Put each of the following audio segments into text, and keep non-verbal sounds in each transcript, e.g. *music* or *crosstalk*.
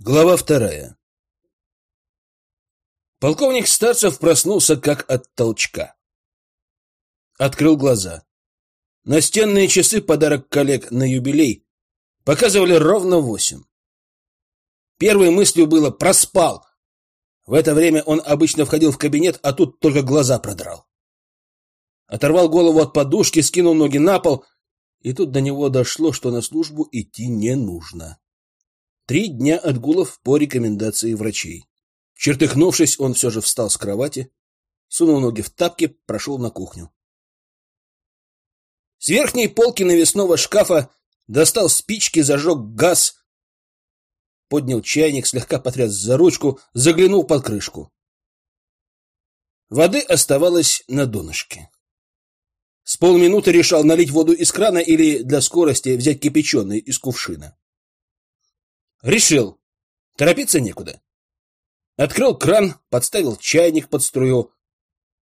Глава вторая. Полковник Старцев проснулся как от толчка. Открыл глаза. Настенные часы, подарок коллег на юбилей, показывали ровно восемь. Первой мыслью было «проспал». В это время он обычно входил в кабинет, а тут только глаза продрал. Оторвал голову от подушки, скинул ноги на пол, и тут до него дошло, что на службу идти не нужно. Три дня отгулов по рекомендации врачей. Чертыхнувшись, он все же встал с кровати, сунул ноги в тапки, прошел на кухню. С верхней полки навесного шкафа достал спички, зажег газ, поднял чайник, слегка потряс за ручку, заглянул под крышку. Воды оставалось на донышке. С полминуты решал налить воду из крана или для скорости взять кипяченый из кувшина. Решил. Торопиться некуда. Открыл кран, подставил чайник под струю.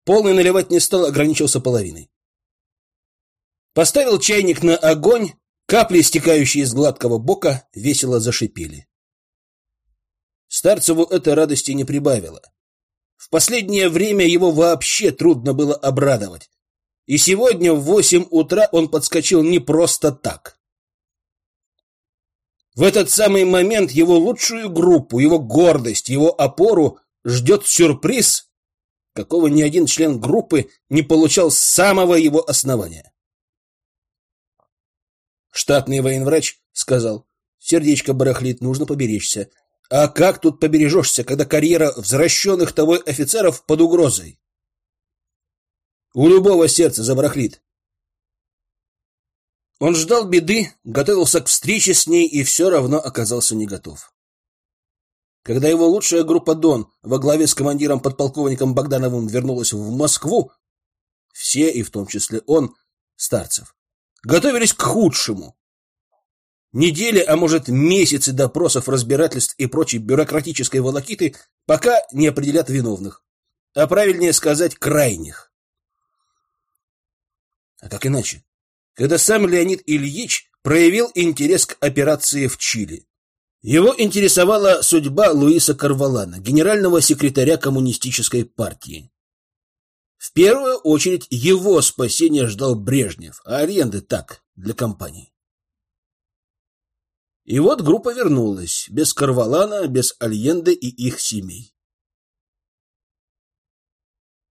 Полный наливать не стал, ограничился половиной. Поставил чайник на огонь, капли, стекающие из гладкого бока, весело зашипели. Старцеву это радости не прибавило. В последнее время его вообще трудно было обрадовать. И сегодня в восемь утра он подскочил не просто так. В этот самый момент его лучшую группу, его гордость, его опору ждет сюрприз, какого ни один член группы не получал с самого его основания. Штатный военврач сказал, сердечко барахлит, нужно поберечься. А как тут побережешься, когда карьера возвращенных тобой офицеров под угрозой? У любого сердца забарахлит. Он ждал беды, готовился к встрече с ней и все равно оказался не готов. Когда его лучшая группа «Дон» во главе с командиром подполковником Богдановым вернулась в Москву, все, и в том числе он, Старцев, готовились к худшему. Недели, а может месяцы допросов, разбирательств и прочей бюрократической волокиты пока не определят виновных, а правильнее сказать крайних. А как иначе? Когда сам Леонид Ильич проявил интерес к операции в Чили. Его интересовала судьба Луиса Карвалана, генерального секретаря коммунистической партии. В первую очередь его спасения ждал Брежнев, а аренды так, для компании. И вот группа вернулась, без Карвалана, без Альенде и их семей.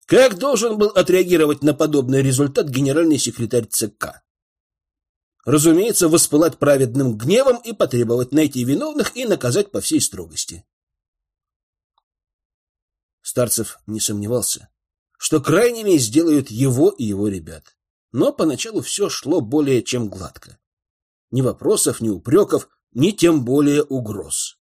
Как должен был отреагировать на подобный результат генеральный секретарь ЦК? Разумеется, воспылать праведным гневом и потребовать найти виновных и наказать по всей строгости. Старцев не сомневался, что крайними сделают его и его ребят. Но поначалу все шло более чем гладко. Ни вопросов, ни упреков, ни тем более угроз.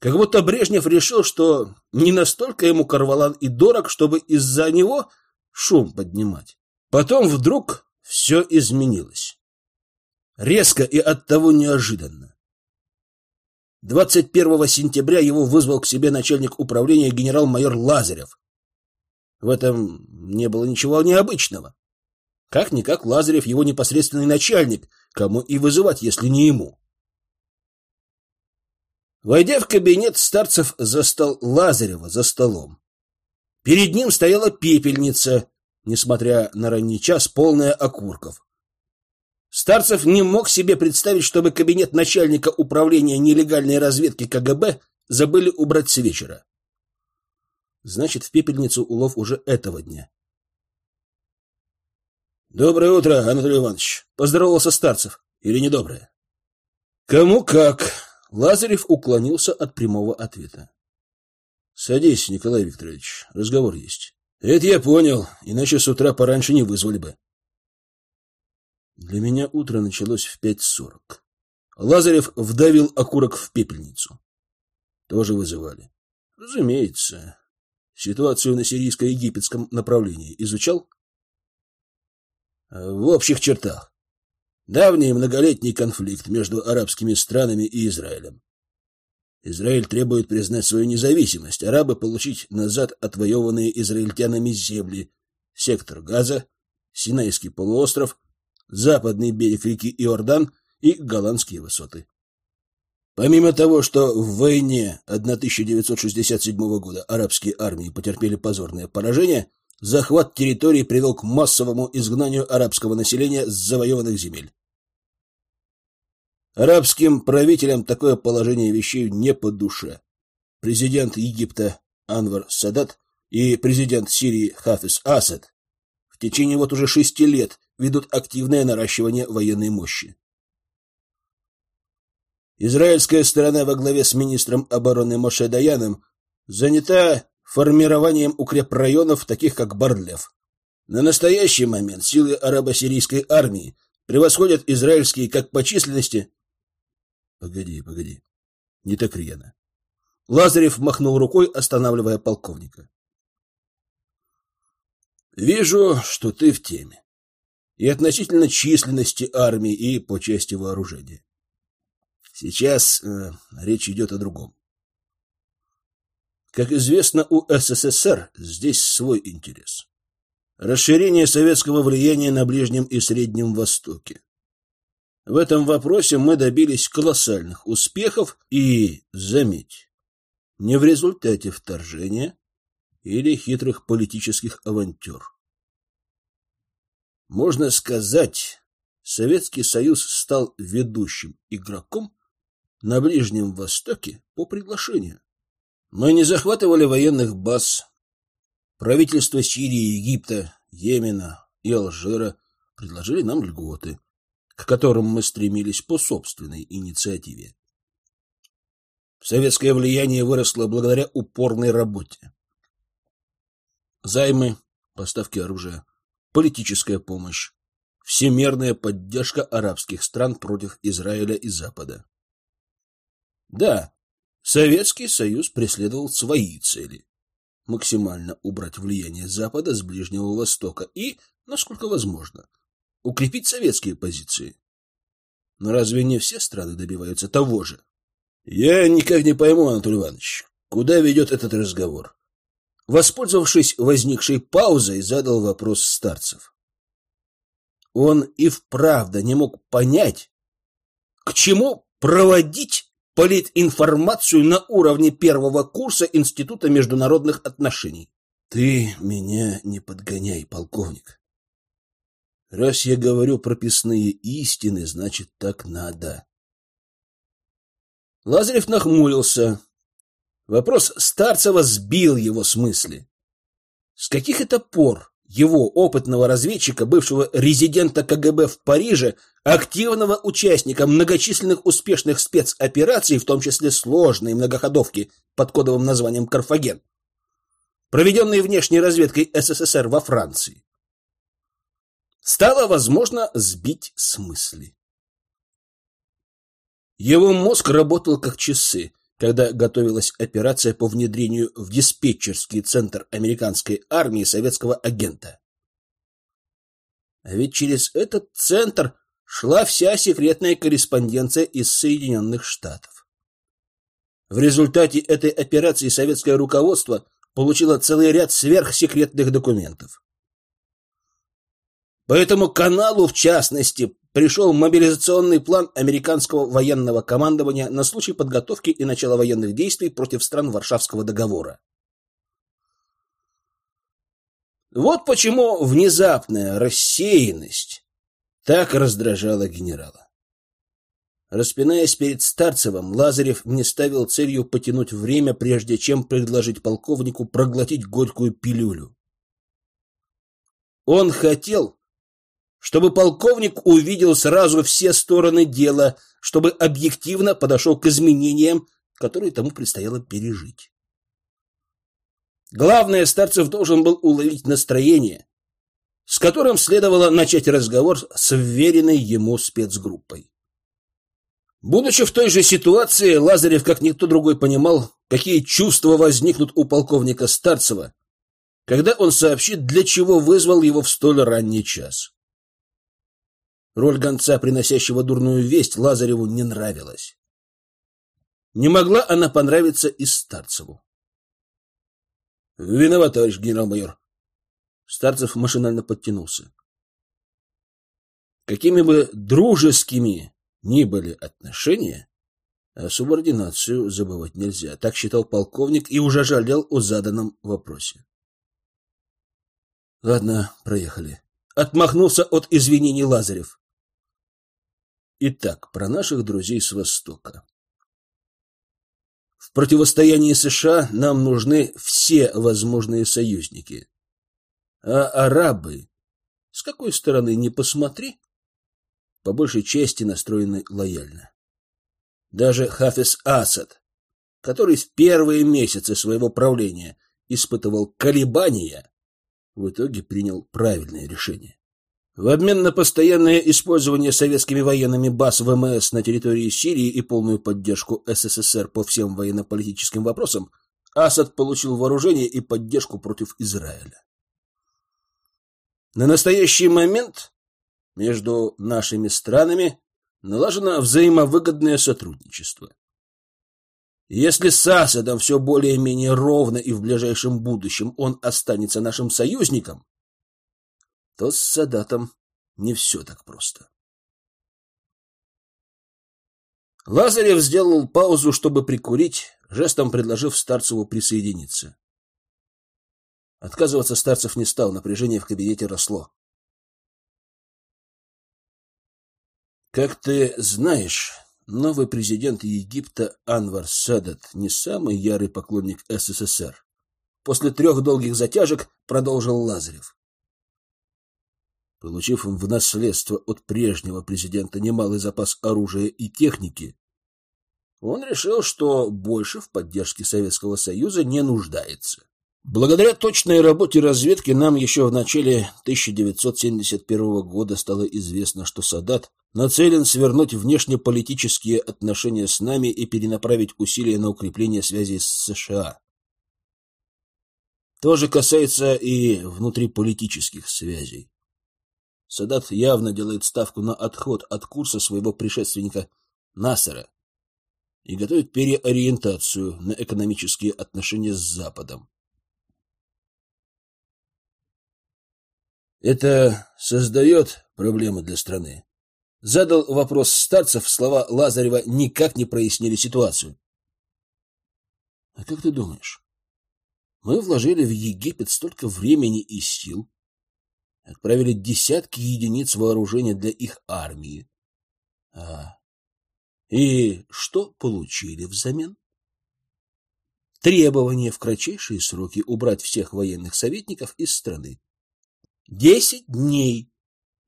Как будто Брежнев решил, что не настолько ему Карвалан и дорог, чтобы из-за него шум поднимать. Потом вдруг все изменилось. Резко и оттого неожиданно. 21 сентября его вызвал к себе начальник управления генерал-майор Лазарев. В этом не было ничего необычного. Как-никак Лазарев его непосредственный начальник, кому и вызывать, если не ему. Войдя в кабинет, Старцев застал Лазарева за столом. Перед ним стояла пепельница, несмотря на ранний час, полная окурков. Старцев не мог себе представить, чтобы кабинет начальника управления нелегальной разведки КГБ забыли убрать с вечера. Значит, в пепельницу улов уже этого дня. «Доброе утро, Анатолий Иванович!» — поздоровался Старцев. «Или недоброе?» «Кому как!» — Лазарев уклонился от прямого ответа. «Садись, Николай Викторович, разговор есть». «Это я понял, иначе с утра пораньше не вызвали бы». Для меня утро началось в пять сорок. Лазарев вдавил окурок в пепельницу. Тоже вызывали. Разумеется. Ситуацию на сирийско-египетском направлении изучал? В общих чертах. Давний многолетний конфликт между арабскими странами и Израилем. Израиль требует признать свою независимость, арабы получить назад отвоеванные израильтянами земли, сектор Газа, Синайский полуостров, западный берег реки Иордан и голландские высоты. Помимо того, что в войне 1967 года арабские армии потерпели позорное поражение, захват территорий привел к массовому изгнанию арабского населения с завоеванных земель. Арабским правителям такое положение вещей не по душе. Президент Египта Анвар Садат и президент Сирии Хафиз Асад в течение вот уже шести лет ведут активное наращивание военной мощи. Израильская сторона во главе с министром обороны Моше Даяном занята формированием укрепрайонов, таких как Барлев. На настоящий момент силы арабо-сирийской армии превосходят израильские как по численности... Погоди, погоди. Не так рьяно. Лазарев махнул рукой, останавливая полковника. Вижу, что ты в теме. И относительно численности армии, и по части вооружения. Сейчас э, речь идет о другом. Как известно, у СССР здесь свой интерес. Расширение советского влияния на Ближнем и Среднем Востоке. В этом вопросе мы добились колоссальных успехов и, заметь, не в результате вторжения или хитрых политических авантюр. Можно сказать, Советский Союз стал ведущим игроком на Ближнем Востоке по приглашению. Мы не захватывали военных баз. Правительства Сирии, Египта, Йемена и Алжира предложили нам льготы, к которым мы стремились по собственной инициативе. Советское влияние выросло благодаря упорной работе. Займы, поставки оружия, политическая помощь, всемерная поддержка арабских стран против Израиля и Запада. Да, Советский Союз преследовал свои цели. Максимально убрать влияние Запада с Ближнего Востока и, насколько возможно, укрепить советские позиции. Но разве не все страны добиваются того же? Я никак не пойму, Анатолий Иванович, куда ведет этот разговор. Воспользовавшись возникшей паузой, задал вопрос старцев. Он и вправду не мог понять, к чему проводить политинформацию на уровне первого курса Института международных отношений. Ты меня не подгоняй, полковник. Раз я говорю прописные истины, значит, так надо. Лазарев нахмурился. Вопрос Старцева сбил его с мысли. С каких это пор его опытного разведчика, бывшего резидента КГБ в Париже, активного участника многочисленных успешных спецопераций, в том числе сложной многоходовки под кодовым названием «Карфаген», проведенной внешней разведкой СССР во Франции, стало возможно сбить с мысли. Его мозг работал как часы, когда готовилась операция по внедрению в диспетчерский центр американской армии советского агента. А ведь через этот центр шла вся секретная корреспонденция из Соединенных Штатов. В результате этой операции советское руководство получило целый ряд сверхсекретных документов. По этому каналу, в частности, пришел мобилизационный план американского военного командования на случай подготовки и начала военных действий против стран Варшавского договора. Вот почему внезапная рассеянность так раздражала генерала. Распинаясь перед Старцевым, Лазарев не ставил целью потянуть время, прежде чем предложить полковнику проглотить горькую пилюлю. Он хотел, чтобы полковник увидел сразу все стороны дела, чтобы объективно подошел к изменениям, которые тому предстояло пережить. Главное, Старцев должен был уловить настроение, с которым следовало начать разговор с вверенной ему спецгруппой. Будучи в той же ситуации, Лазарев, как никто другой, понимал, какие чувства возникнут у полковника Старцева, когда он сообщит, для чего вызвал его в столь ранний час. Роль гонца, приносящего дурную весть, Лазареву не нравилась. Не могла она понравиться и Старцеву. Виноват, товарищ генерал-майор. Старцев машинально подтянулся. Какими бы дружескими ни были отношения, А субординацию забывать нельзя. Так считал полковник и уже жалел о заданном вопросе. Ладно, проехали. Отмахнулся от извинений Лазарев. Итак, про наших друзей с Востока. В противостоянии США нам нужны все возможные союзники. А арабы, с какой стороны не посмотри, по большей части настроены лояльно. Даже Хафиз Асад, который в первые месяцы своего правления испытывал колебания, в итоге принял правильное решение. В обмен на постоянное использование советскими военными баз ВМС на территории Сирии и полную поддержку СССР по всем военно-политическим вопросам, Асад получил вооружение и поддержку против Израиля. На настоящий момент между нашими странами налажено взаимовыгодное сотрудничество. Если с Асадом все более-менее ровно и в ближайшем будущем он останется нашим союзником, то с Садатом не все так просто. Лазарев сделал паузу, чтобы прикурить, жестом предложив Старцеву присоединиться. Отказываться Старцев не стал, напряжение в кабинете росло. Как ты знаешь, новый президент Египта Анвар Садат не самый ярый поклонник СССР. После трех долгих затяжек продолжил Лазарев. Получив в наследство от прежнего президента немалый запас оружия и техники, он решил, что больше в поддержке Советского Союза не нуждается. Благодаря точной работе разведки нам еще в начале 1971 года стало известно, что Садат нацелен свернуть внешнеполитические отношения с нами и перенаправить усилия на укрепление связей с США. То же касается и внутриполитических связей. Садат явно делает ставку на отход от курса своего предшественника Насера и готовит переориентацию на экономические отношения с Западом. Это создает проблемы для страны. Задал вопрос старцев, слова Лазарева никак не прояснили ситуацию. А как ты думаешь? Мы вложили в Египет столько времени и сил, отправили десятки единиц вооружения для их армии. А и что получили взамен? Требование в кратчайшие сроки убрать всех военных советников из страны. Десять дней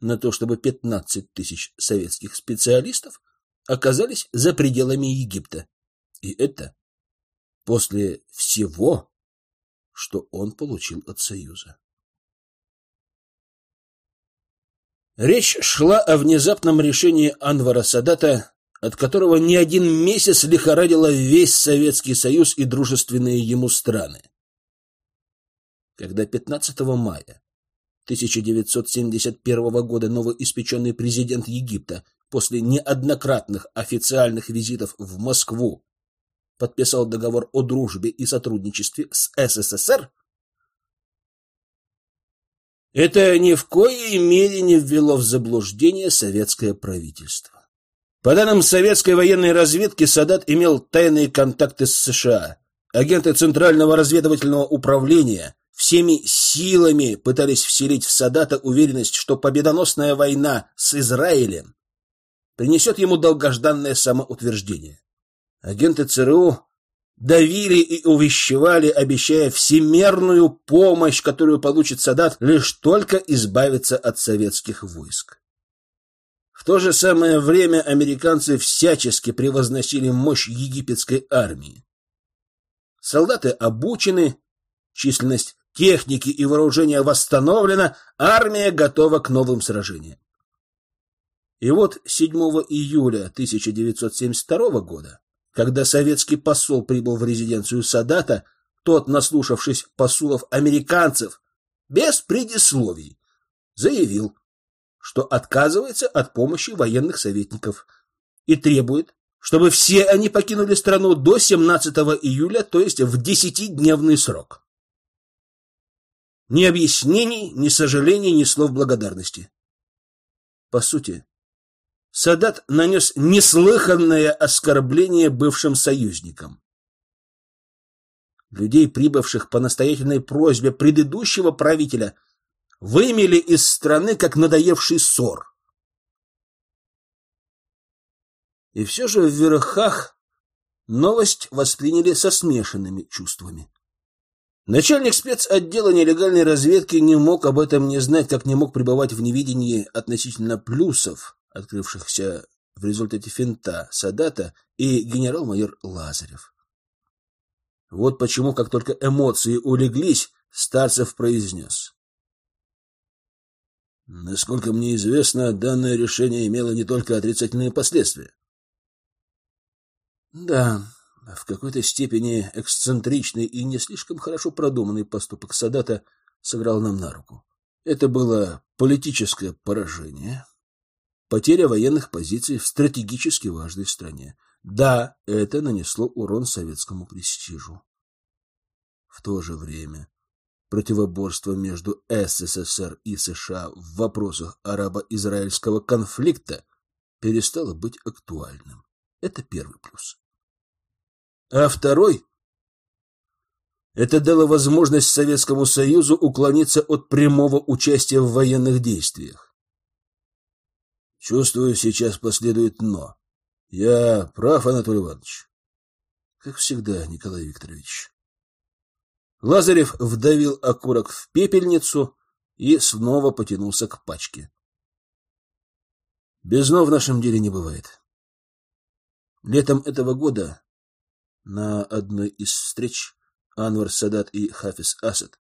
на то, чтобы пятнадцать тысяч советских специалистов оказались за пределами Египта. И это после всего, что он получил от Союза. Речь шла о внезапном решении Анвара Садата, от которого не один месяц лихорадило весь Советский Союз и дружественные ему страны. Когда 15 мая 1971 года новоиспеченный президент Египта после неоднократных официальных визитов в Москву подписал договор о дружбе и сотрудничестве с СССР, это ни в коей мере не ввело в заблуждение советское правительство. По данным советской военной разведки, Садат имел тайные контакты с США. Агенты Центрального разведывательного управления всеми силами пытались вселить в Садата уверенность, что победоносная война с Израилем принесет ему долгожданное самоутверждение. Агенты ЦРУ давили и увещевали, обещая всемерную помощь, которую получит Садат, лишь только избавиться от советских войск. В то же самое время американцы всячески превозносили мощь египетской армии. Солдаты обучены, численность техники и вооружения восстановлена, армия готова к новым сражениям. И вот 7 июля 1972 года, когда советский посол прибыл в резиденцию Садата, тот, наслушавшись посулов американцев, без предисловий, заявил, что отказывается от помощи военных советников и требует, чтобы все они покинули страну до 17 июля, то есть в десятидневный срок. Ни объяснений, ни сожалений, ни слов благодарности. По сути, Садат нанес неслыханное оскорбление бывшим союзникам. Людей, прибывших по настоятельной просьбе предыдущего правителя, вымели из страны, как надоевший ссор. И все же в верхах новость восприняли со смешанными чувствами. Начальник спецотдела нелегальной разведки не мог об этом не знать, как не мог пребывать в невидении относительно плюсов, открывшихся в результате финта Садата и генерал-майор Лазарев. Вот почему, как только эмоции улеглись, Старцев произнес. Насколько мне известно, данное решение имело не только отрицательные последствия. Да, в какой-то степени эксцентричный и не слишком хорошо продуманный поступок Садата сыграл нам на руку. Это было политическое поражение, потеря военных позиций в стратегически важной стране. Да, это нанесло урон советскому престижу. В то же время противоборство между СССР и США в вопросах арабо-израильского конфликта перестало быть актуальным. Это первый плюс. А второй — это дало возможность Советскому Союзу уклониться от прямого участия в военных действиях. Чувствую, сейчас последует «но». Я прав, Анатолий Иванович? Как всегда, Николай Викторович. Лазарев вдавил окурок в пепельницу и снова потянулся к пачке. Без «но» в нашем деле не бывает. Летом этого года на одной из встреч Анвар Садат и Хафиз Асад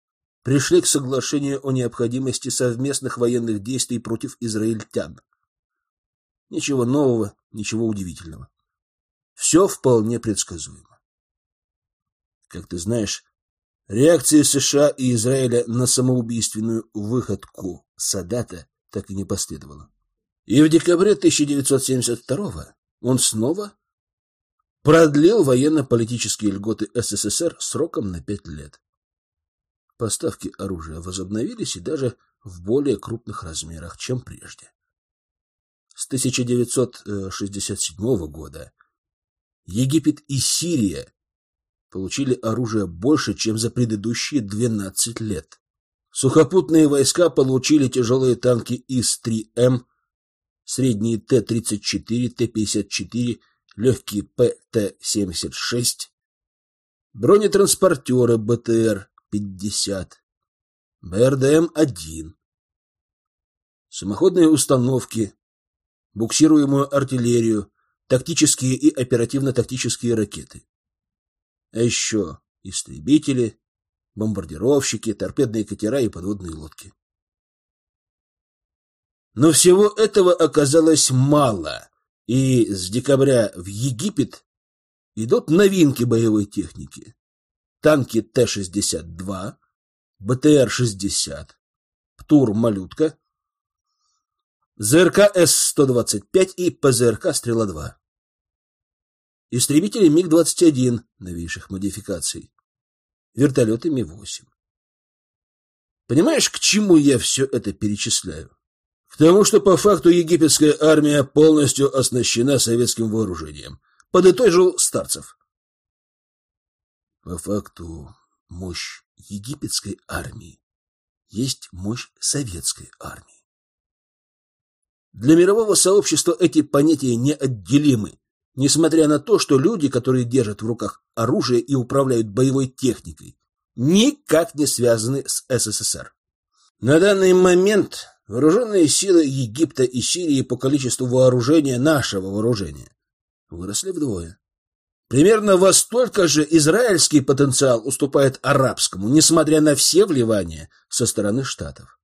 пришли к соглашению о необходимости совместных военных действий против израильтян. Ничего нового, ничего удивительного. Все вполне предсказуемо. Как ты знаешь, реакции США и Израиля на самоубийственную выходку Садата так и не последовало. И в декабре 1972 он снова продлил военно-политические льготы СССР сроком на пять лет. Поставки оружия возобновились и даже в более крупных размерах, чем прежде. С 1967 года Египет и Сирия получили оружие больше, чем за предыдущие 12 лет. Сухопутные войска получили тяжелые танки ИС-3М, средние Т-34, Т-54, легкие ПТ-76, бронетранспортеры БТР-50, БРДМ-1, самоходные установки, буксируемую артиллерию, тактические и оперативно-тактические ракеты. А еще истребители, бомбардировщики, торпедные катера и подводные лодки. Но всего этого оказалось мало и с декабря в Египет идут новинки боевой техники. Танки Т-62, БТР-60, ПТУР-малютка, ЗРК С-125 и ПЗРК «Стрела-2». Истребители МиГ-21 новейших модификаций. Вертолеты Ми-8. Понимаешь, к чему я все это перечисляю? К тому, что по факту египетская армия полностью оснащена советским вооружением, подытожил Старцев. По факту мощь египетской армии есть мощь советской армии. Для мирового сообщества эти понятия неотделимы, несмотря на то, что люди, которые держат в руках оружие и управляют боевой техникой, никак не связаны с СССР. На данный момент Вооруженные силы Египта и Сирии по количеству вооружения нашего вооружения выросли вдвое. Примерно во столько же израильский потенциал уступает арабскому, несмотря на все вливания со стороны штатов.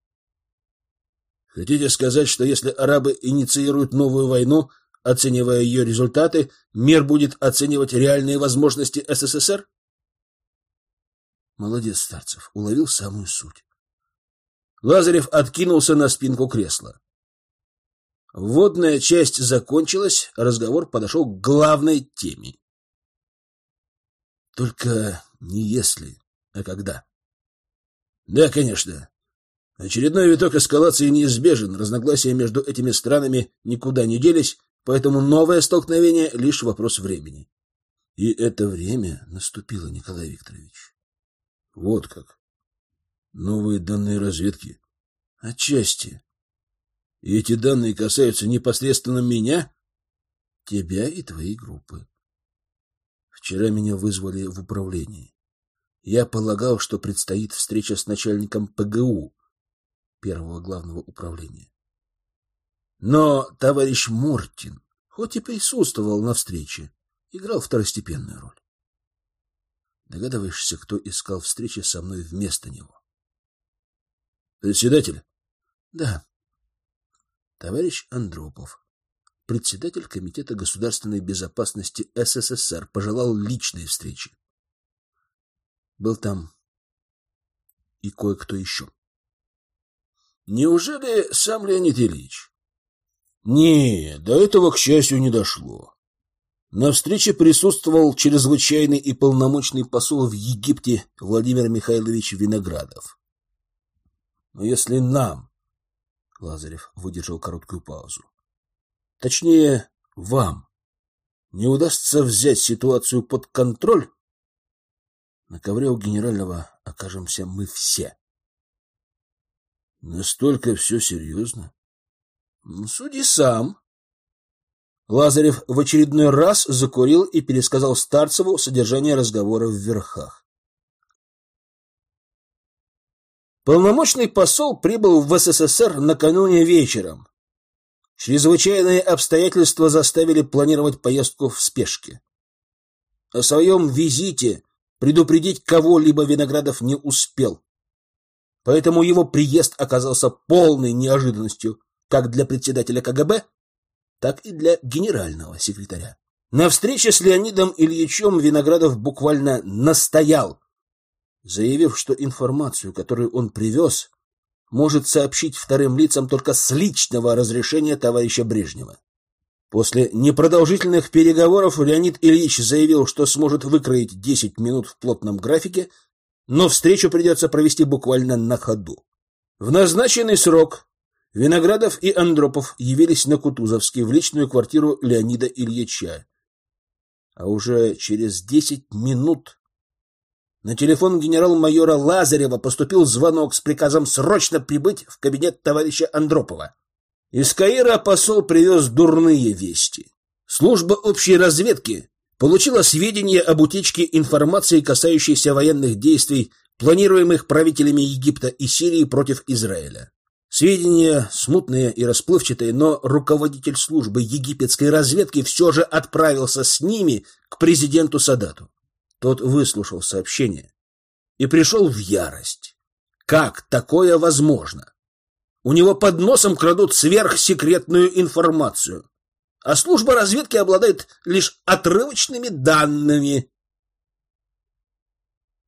Хотите сказать, что если арабы инициируют новую войну, оценивая ее результаты, мир будет оценивать реальные возможности СССР? Молодец, Старцев, уловил самую суть. Лазарев откинулся на спинку кресла. Вводная часть закончилась, разговор подошел к главной теме. Только не если, а когда. Да, конечно. Очередной виток эскалации неизбежен, разногласия между этими странами никуда не делись, поэтому новое столкновение — лишь вопрос времени. И это время наступило, Николай Викторович. Вот как. Новые данные разведки. Отчасти. И эти данные касаются непосредственно меня, тебя и твоей группы. Вчера меня вызвали в управление. Я полагал, что предстоит встреча с начальником ПГУ, первого главного управления. Но товарищ Мортин, хоть и присутствовал на встрече, играл второстепенную роль. Догадываешься, кто искал встречи со мной вместо него? Председатель? Да. Товарищ Андропов, председатель Комитета государственной безопасности СССР, пожелал личной встречи. Был там и кое-кто еще. Неужели сам Леонид Ильич? Не, до этого, к счастью, не дошло. На встрече присутствовал чрезвычайный и полномочный посол в Египте Владимир Михайлович Виноградов. Но если нам, Лазарев выдержал короткую паузу, точнее, вам, не удастся взять ситуацию под контроль, на ковре у генерального окажемся мы все. Настолько все серьезно? Суди сам. Лазарев в очередной раз закурил и пересказал Старцеву содержание разговора в верхах. Полномочный посол прибыл в СССР накануне вечером. Чрезвычайные обстоятельства заставили планировать поездку в спешке. О своем визите предупредить кого-либо Виноградов не успел. Поэтому его приезд оказался полной неожиданностью как для председателя КГБ, так и для генерального секретаря. На встрече с Леонидом Ильичем Виноградов буквально настоял, заявив, что информацию, которую он привез, может сообщить вторым лицам только с личного разрешения товарища Брежнева. После непродолжительных переговоров Леонид Ильич заявил, что сможет выкроить 10 минут в плотном графике, но встречу придется провести буквально на ходу. В назначенный срок Виноградов и Андропов явились на Кутузовский в личную квартиру Леонида Ильича. А уже через десять минут на телефон генерал-майора Лазарева поступил звонок с приказом срочно прибыть в кабинет товарища Андропова. Из Каира посол привез дурные вести. Служба общей разведки получила сведения об утечке информации, касающейся военных действий, планируемых правителями Египта и Сирии против Израиля. Сведения смутные и расплывчатые, но руководитель службы египетской разведки все же отправился с ними к президенту Садату. Тот выслушал сообщение и пришел в ярость. Как такое возможно? У него под носом крадут сверхсекретную информацию, а служба разведки обладает лишь отрывочными данными,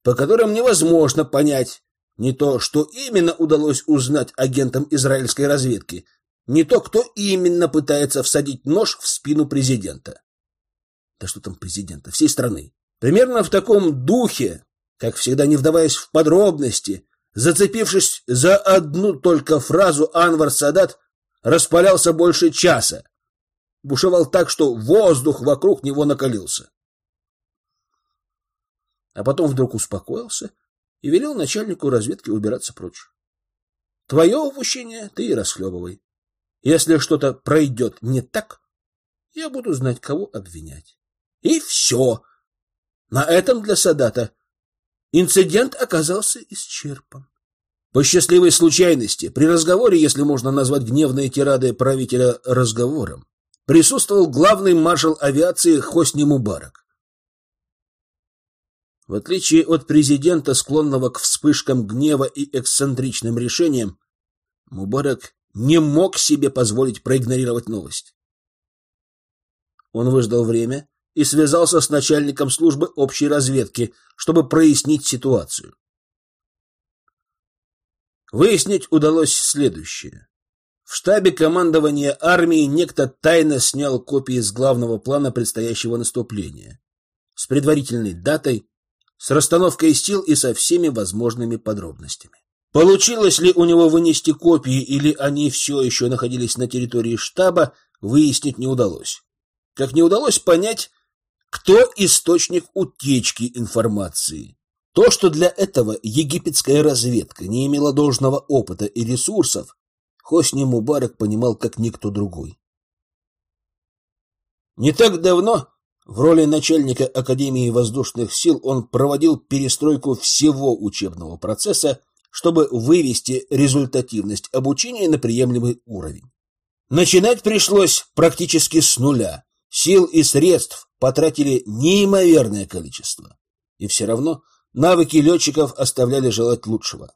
по которым невозможно понять, не то, что именно удалось узнать агентам израильской разведки, не то, кто именно пытается всадить нож в спину президента. Да что там президента, всей страны. Примерно в таком духе, как всегда не вдаваясь в подробности, зацепившись за одну только фразу, Анвар Садат распалялся больше часа. Бушевал так, что воздух вокруг него накалился. А потом вдруг успокоился и велел начальнику разведки убираться прочь. Твое упущение ты и расхлебывай. Если что-то пройдет не так, я буду знать, кого обвинять. И все. На этом для Садата инцидент оказался исчерпан. По счастливой случайности, при разговоре, если можно назвать гневные тирады правителя разговором, присутствовал главный маршал авиации Хосни Мубарак. В отличие от президента, склонного к вспышкам гнева и эксцентричным решениям, Мубарак не мог себе позволить проигнорировать новость. Он выждал время и связался с начальником службы общей разведки, чтобы прояснить ситуацию. Выяснить удалось следующее. В штабе командования армии некто тайно снял копии с главного плана предстоящего наступления с предварительной датой с расстановкой сил и со всеми возможными подробностями. Получилось ли у него вынести копии или они все еще находились на территории штаба, выяснить не удалось. Как не удалось понять, кто источник утечки информации. То, что для этого египетская разведка не имела должного опыта и ресурсов, Хосни Мубарак понимал как никто другой. Не так давно в роли начальника Академии воздушных сил он проводил перестройку всего учебного процесса, чтобы вывести результативность обучения на приемлемый уровень. Начинать пришлось практически с нуля. Сил и средств потратили неимоверное количество. И все равно навыки летчиков оставляли желать лучшего.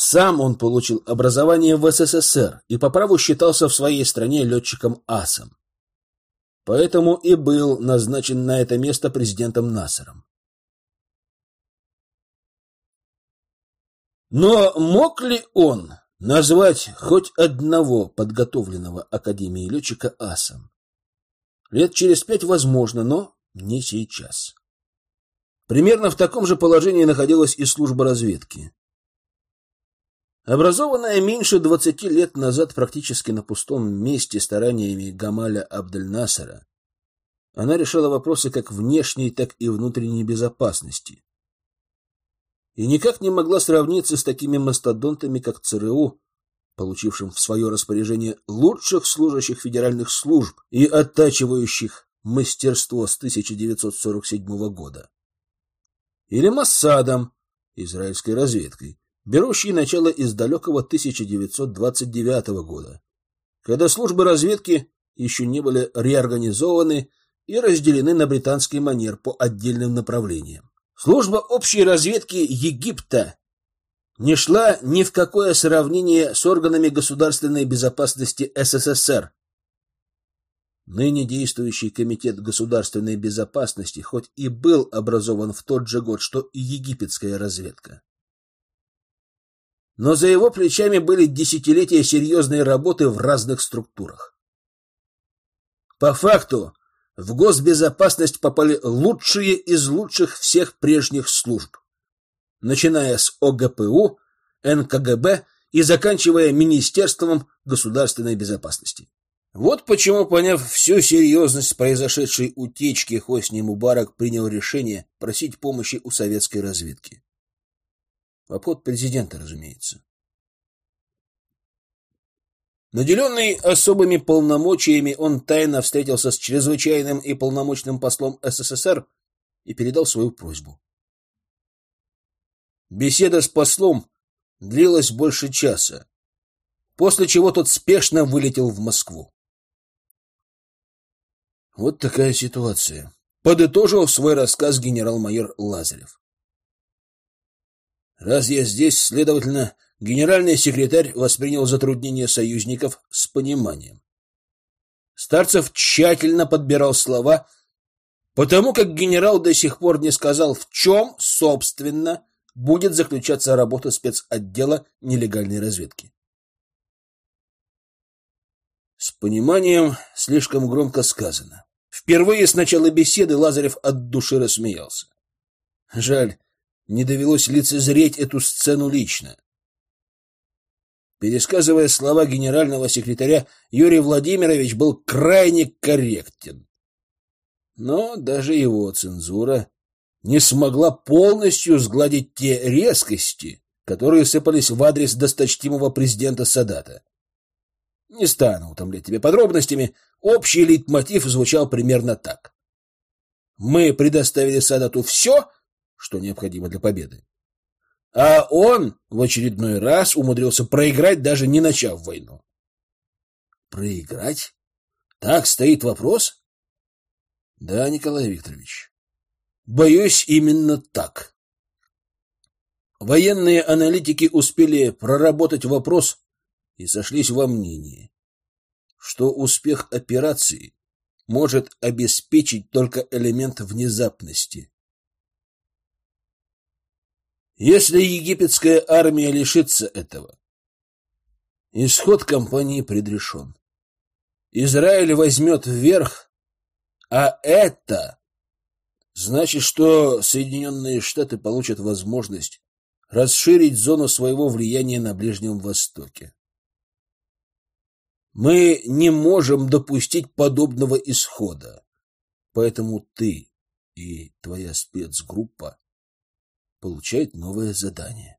Сам он получил образование в СССР и по праву считался в своей стране летчиком-асом. Поэтому и был назначен на это место президентом Насером. Но мог ли он назвать хоть одного подготовленного Академией летчика асом? Лет через пять возможно, но не сейчас. Примерно в таком же положении находилась и служба разведки. Образованная меньше двадцати лет назад практически на пустом месте стараниями Гамаля Абдель-Насера, она решала вопросы как внешней, так и внутренней безопасности. И никак не могла сравниться с такими мастодонтами, как ЦРУ, получившим в свое распоряжение лучших служащих федеральных служб и оттачивающих мастерство с 1947 года. Или Моссадом, израильской разведкой, берущий начало из далекого 1929 года, когда службы разведки еще не были реорганизованы и разделены на британский манер по отдельным направлениям. Служба общей разведки Египта не шла ни в какое сравнение с органами государственной безопасности СССР. Ныне действующий Комитет государственной безопасности хоть и был образован в тот же год, что и египетская разведка, но за его плечами были десятилетия серьезной работы в разных структурах. По факту, в госбезопасность попали лучшие из лучших всех прежних служб, начиная с ОГПУ, НКГБ и заканчивая Министерством государственной безопасности. Вот почему, поняв всю серьезность произошедшей утечки, Хосни Мубарак принял решение просить помощи у советской разведки. В обход президента, разумеется. Наделенный особыми полномочиями, он тайно встретился с чрезвычайным и полномочным послом СССР и передал свою просьбу. Беседа с послом длилась больше часа, после чего тот спешно вылетел в Москву. Вот такая ситуация. Подытожил свой рассказ генерал-майор Лазарев. Раз я здесь, следовательно, генеральный секретарь воспринял затруднения союзников с пониманием. Старцев тщательно подбирал слова, потому как генерал до сих пор не сказал, в чем, собственно, будет заключаться работа спецотдела нелегальной разведки. С пониманием слишком громко сказано. Впервые с начала беседы Лазарев от души рассмеялся. Жаль, не довелось лицезреть эту сцену лично. Пересказывая слова генерального секретаря, Юрий Владимирович был крайне корректен. Но даже его цензура не смогла полностью сгладить те резкости, которые сыпались в адрес досточтимого президента Садата. Не стану утомлять тебя подробностями, общий лейтмотив звучал примерно так. Мы предоставили Садату все, что необходимо для победы. А он в очередной раз умудрился проиграть, даже не начав войну. Проиграть? Так стоит вопрос? Да, Николай Викторович. Боюсь, именно так. Военные аналитики успели проработать вопрос и сошлись во мнении, что успех операции может обеспечить только элемент внезапности. Если египетская армия лишится этого, исход кампании предрешен. Израиль возьмет вверх, а это значит, что Соединенные Штаты получат возможность расширить зону своего влияния на Ближнем Востоке. Мы не можем допустить подобного исхода. Поэтому ты и твоя спецгруппа получают новое задание.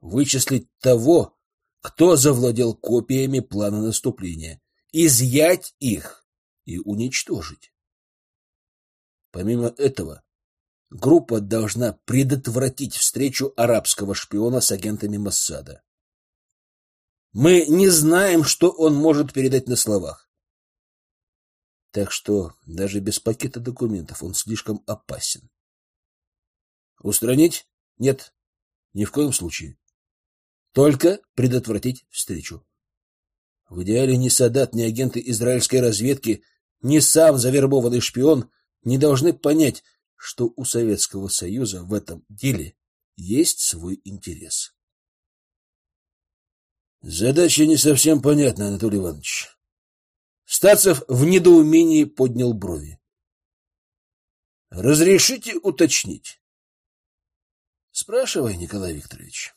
Вычислить того, кто завладел копиями плана наступления, изъять их и уничтожить. Помимо этого, группа должна предотвратить встречу арабского шпиона с агентами Моссада. Мы не знаем, что он может передать на словах. Так что даже без пакета документов он слишком опасен. Устранить? Нет, ни в коем случае. Только предотвратить встречу. В идеале ни Садат, ни агенты израильской разведки, ни сам завербованный шпион не должны понять, что у Советского Союза в этом деле есть свой интерес. Задача не совсем понятна, Анатолий Иванович. Стацев в недоумении поднял брови. Разрешите уточнить? Спрашивай, Николай Викторович.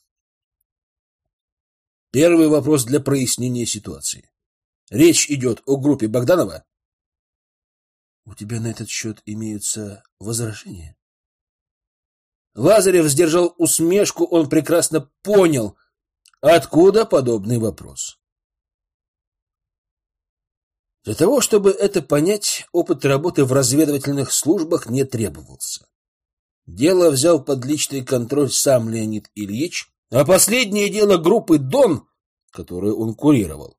Первый вопрос для прояснения ситуации. Речь идет о группе Богданова? У тебя на этот счет имеются возражения? Лазарев сдержал усмешку, он прекрасно понял, Откуда подобный вопрос? Для того, чтобы это понять, опыт работы в разведывательных службах не требовался. Дело взял под личный контроль сам Леонид Ильич, а последнее дело группы «Дон», которую он курировал,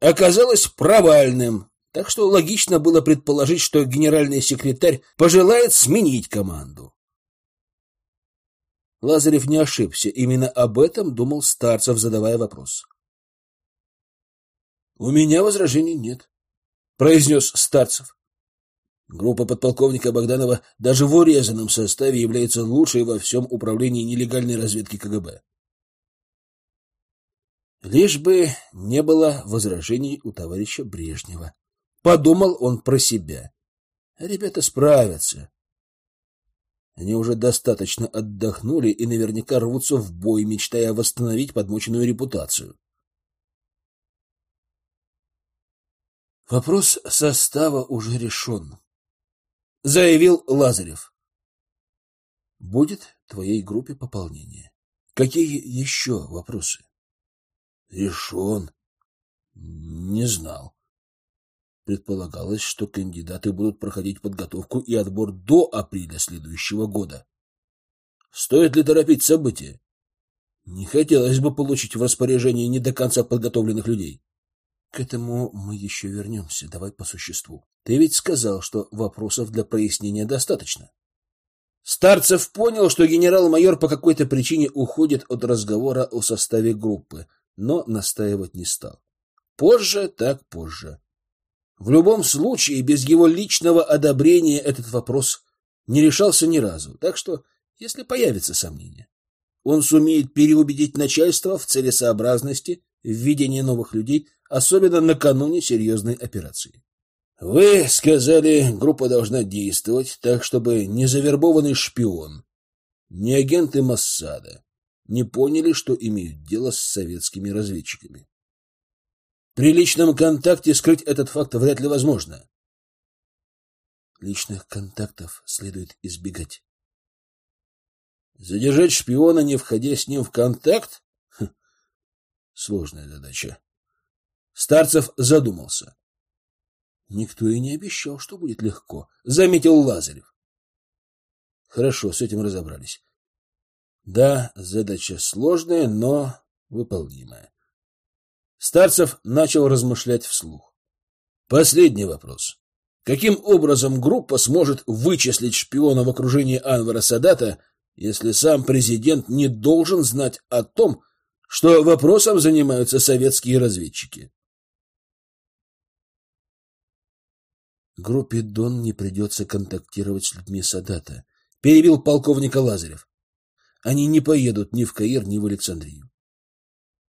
оказалось провальным, так что логично было предположить, что генеральный секретарь пожелает сменить команду. Лазарев не ошибся. Именно об этом думал Старцев, задавая вопрос. «У меня возражений нет», — произнес Старцев. Группа подполковника Богданова даже в урезанном составе является лучшей во всем управлении нелегальной разведки КГБ. Лишь бы не было возражений у товарища Брежнева. Подумал он про себя. Ребята справятся. Они уже достаточно отдохнули и наверняка рвутся в бой, мечтая восстановить подмоченную репутацию. Вопрос состава уже решен, — заявил Лазарев. Будет твоей группе пополнение. Какие еще вопросы? Решен. Не знал. Предполагалось, что кандидаты будут проходить подготовку и отбор до апреля следующего года. Стоит ли торопить события? Не хотелось бы получить в распоряжение не до конца подготовленных людей. К этому мы еще вернемся. Давай по существу. Ты ведь сказал, что вопросов для прояснения достаточно. Старцев понял, что генерал-майор по какой-то причине уходит от разговора о составе группы, но настаивать не стал. Позже так позже. В любом случае, без его личного одобрения этот вопрос не решался ни разу. Так что, если появится сомнение, он сумеет переубедить начальство в целесообразности введения новых людей, особенно накануне серьезной операции. Вы сказали, группа должна действовать так, чтобы не завербованный шпион, ни агенты Моссада не поняли, что имеют дело с советскими разведчиками. При личном контакте скрыть этот факт вряд ли возможно. Личных контактов следует избегать. Задержать шпиона, не входя с ним в контакт? Сложная задача. Старцев задумался. Никто и не обещал, что будет легко, заметил Лазарев. Хорошо, с этим разобрались. Да, задача сложная, но выполнимая. Старцев начал размышлять вслух. Последний вопрос. Каким образом группа сможет вычислить шпиона в окружении Анвара Садата, если сам президент не должен знать о том, что вопросом занимаются советские разведчики? Группе Дон не придется контактировать с людьми Садата, перебил полковника Лазарев. Они не поедут ни в Каир, ни в Александрию.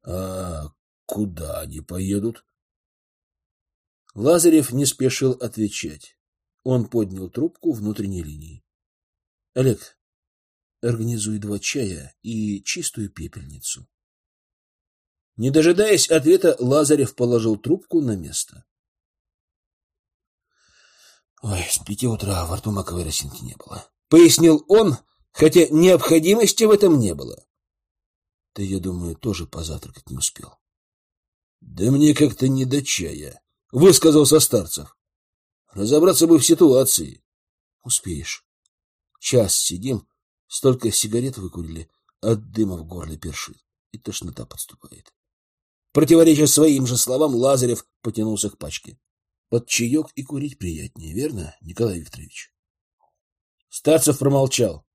А Куда они поедут? Лазарев не спешил отвечать. Он поднял трубку внутренней линии. Олег, Организуй два чая и чистую пепельницу. Не дожидаясь ответа, Лазарев положил трубку на место. Ой, с пяти утра во рту маковой росинки не было. Пояснил он, хотя необходимости в этом не было. Ты, я думаю, тоже позавтракать не успел. Да мне как-то не до чая, высказался Старцев. Разобраться бы в ситуации. Успеешь. Час сидим, столько сигарет выкурили, от дыма в горле першит, и тошнота подступает. Противореча своим же словам, Лазарев потянулся к пачке. Под чаек и курить приятнее, верно, Николай Викторович? Старцев промолчал.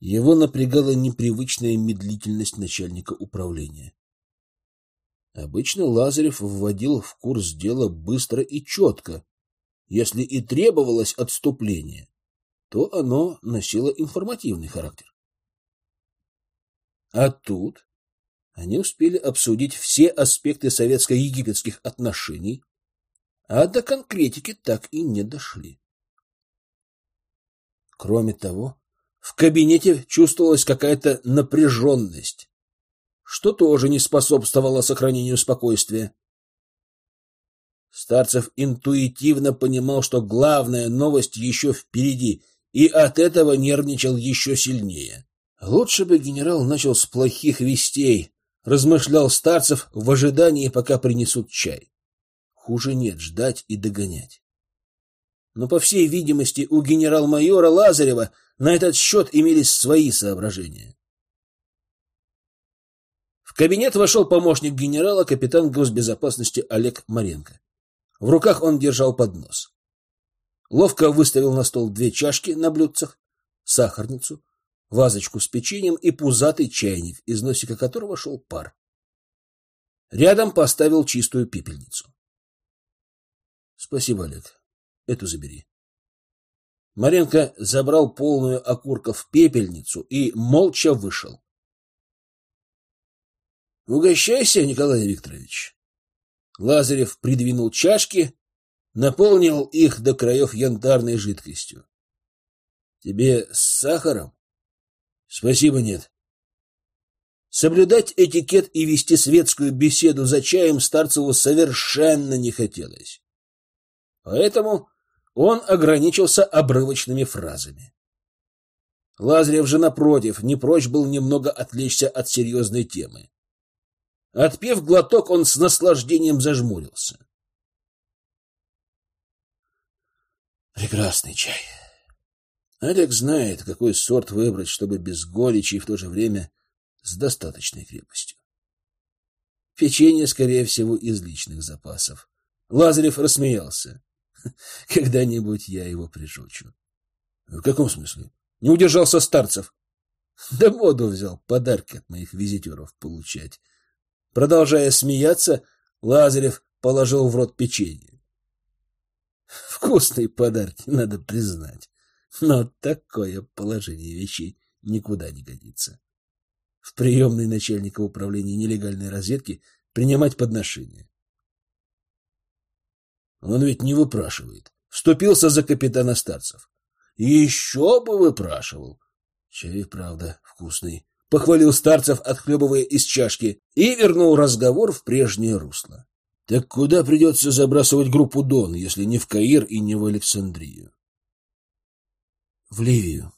Его напрягала непривычная медлительность начальника управления. Обычно Лазарев вводил в курс дела быстро и четко. Если и требовалось отступление, то оно носило информативный характер. А тут они успели обсудить все аспекты советско-египетских отношений, а до конкретики так и не дошли. Кроме того, в кабинете чувствовалась какая-то напряженность, что тоже не способствовало сохранению спокойствия. Старцев интуитивно понимал, что главная новость еще впереди, и от этого нервничал еще сильнее. Лучше бы генерал начал с плохих вестей, размышлял Старцев в ожидании, пока принесут чай. Хуже нет ждать и догонять. Но, по всей видимости, у генерал-майора Лазарева на этот счет имелись свои соображения. В кабинет вошел помощник генерала, капитан госбезопасности Олег Маренко. В руках он держал поднос. Ловко выставил на стол две чашки на блюдцах, сахарницу, вазочку с печеньем и пузатый чайник, из носика которого шел пар. Рядом поставил чистую пепельницу. Спасибо, Олег. Эту забери. Маренко забрал полную окурков пепельницу и молча вышел. Угощайся, Николай Викторович. Лазарев придвинул чашки, наполнил их до краев янтарной жидкостью. Тебе с сахаром? Спасибо, нет. Соблюдать этикет и вести светскую беседу за чаем Старцеву совершенно не хотелось. Поэтому он ограничился обрывочными фразами. Лазарев же, напротив, не прочь был немного отвлечься от серьезной темы. Отпив глоток, он с наслаждением зажмурился. Прекрасный чай. Олег знает, какой сорт выбрать, чтобы без горечи и в то же время с достаточной крепостью. Печенье, скорее всего, из личных запасов. Лазарев рассмеялся. *laughs* Когда-нибудь я его прижучу. В каком смысле? Не удержался старцев. *laughs* Да моду взял подарки от моих визитеров получать. Продолжая смеяться, Лазарев положил в рот печенье. *laughs* Вкусные подарки, надо признать. Но такое положение вещей никуда не годится. В приемной начальника управления нелегальной разведки принимать подношения. Он ведь не выпрашивает. Вступился за капитана Старцев. Еще бы выпрашивал. Чай, правда, вкусный. Похвалил Старцев, отхлебывая из чашки, и вернул разговор в прежнее русло. Так куда придется забрасывать группу Дон, если не в Каир и не в Александрию? В Ливию.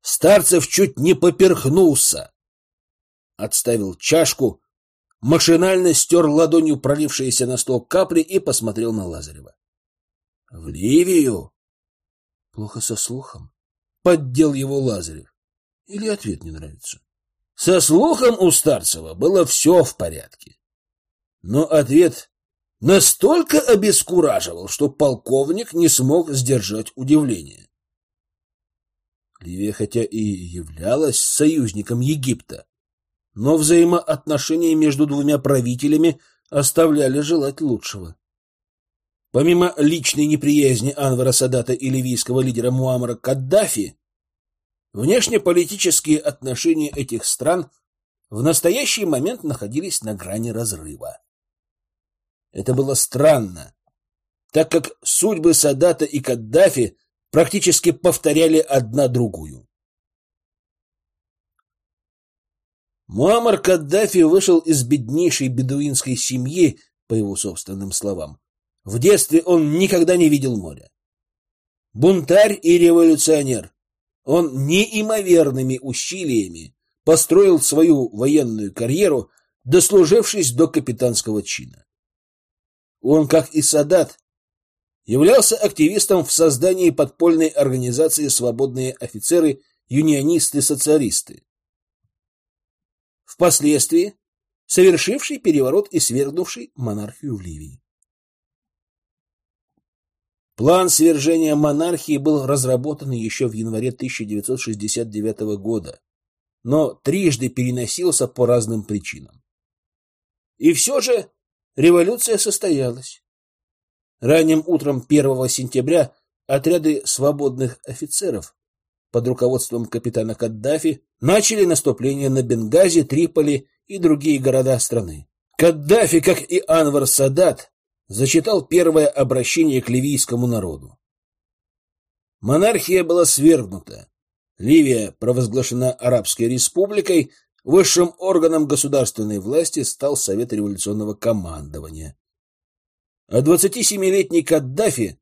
Старцев чуть не поперхнулся. Отставил чашку, машинально стер ладонью пролившиеся на стол капли и посмотрел на Лазарева. — В Ливию? — Плохо со слухом. Поддел его Лазарев. Или ответ не нравится? Со слухом у Старцева было все в порядке. Но ответ настолько обескураживал, что полковник не смог сдержать удивление. Ливия хотя и являлась союзником Египта, но взаимоотношения между двумя правителями оставляли желать лучшего. Помимо личной неприязни Анвара Садата и ливийского лидера Муаммара Каддафи, внешнеполитические отношения этих стран в настоящий момент находились на грани разрыва. Это было странно, так как судьбы Садата и Каддафи практически повторяли одна другую. Муаммар Каддафи вышел из беднейшей бедуинской семьи, по его собственным словам. В детстве он никогда не видел моря. Бунтарь и революционер. Он неимоверными усилиями построил свою военную карьеру, дослужившись до капитанского чина. Он, как и Садат, являлся активистом в создании подпольной организации «Свободные офицеры», юнионисты-социалисты впоследствии совершивший переворот и свергнувший монархию в Ливии. План свержения монархии был разработан еще в январе 1969 года, но трижды переносился по разным причинам. И все же революция состоялась. Ранним утром 1 сентября отряды свободных офицеров под руководством капитана Каддафи начали наступление на Бенгази, Триполи и другие города страны. Каддафи, как и Анвар Садат, зачитал первое обращение к ливийскому народу. Монархия была свергнута. Ливия провозглашена Арабской республикой, высшим органом государственной власти стал Совет революционного командования. А 27-летний Каддафи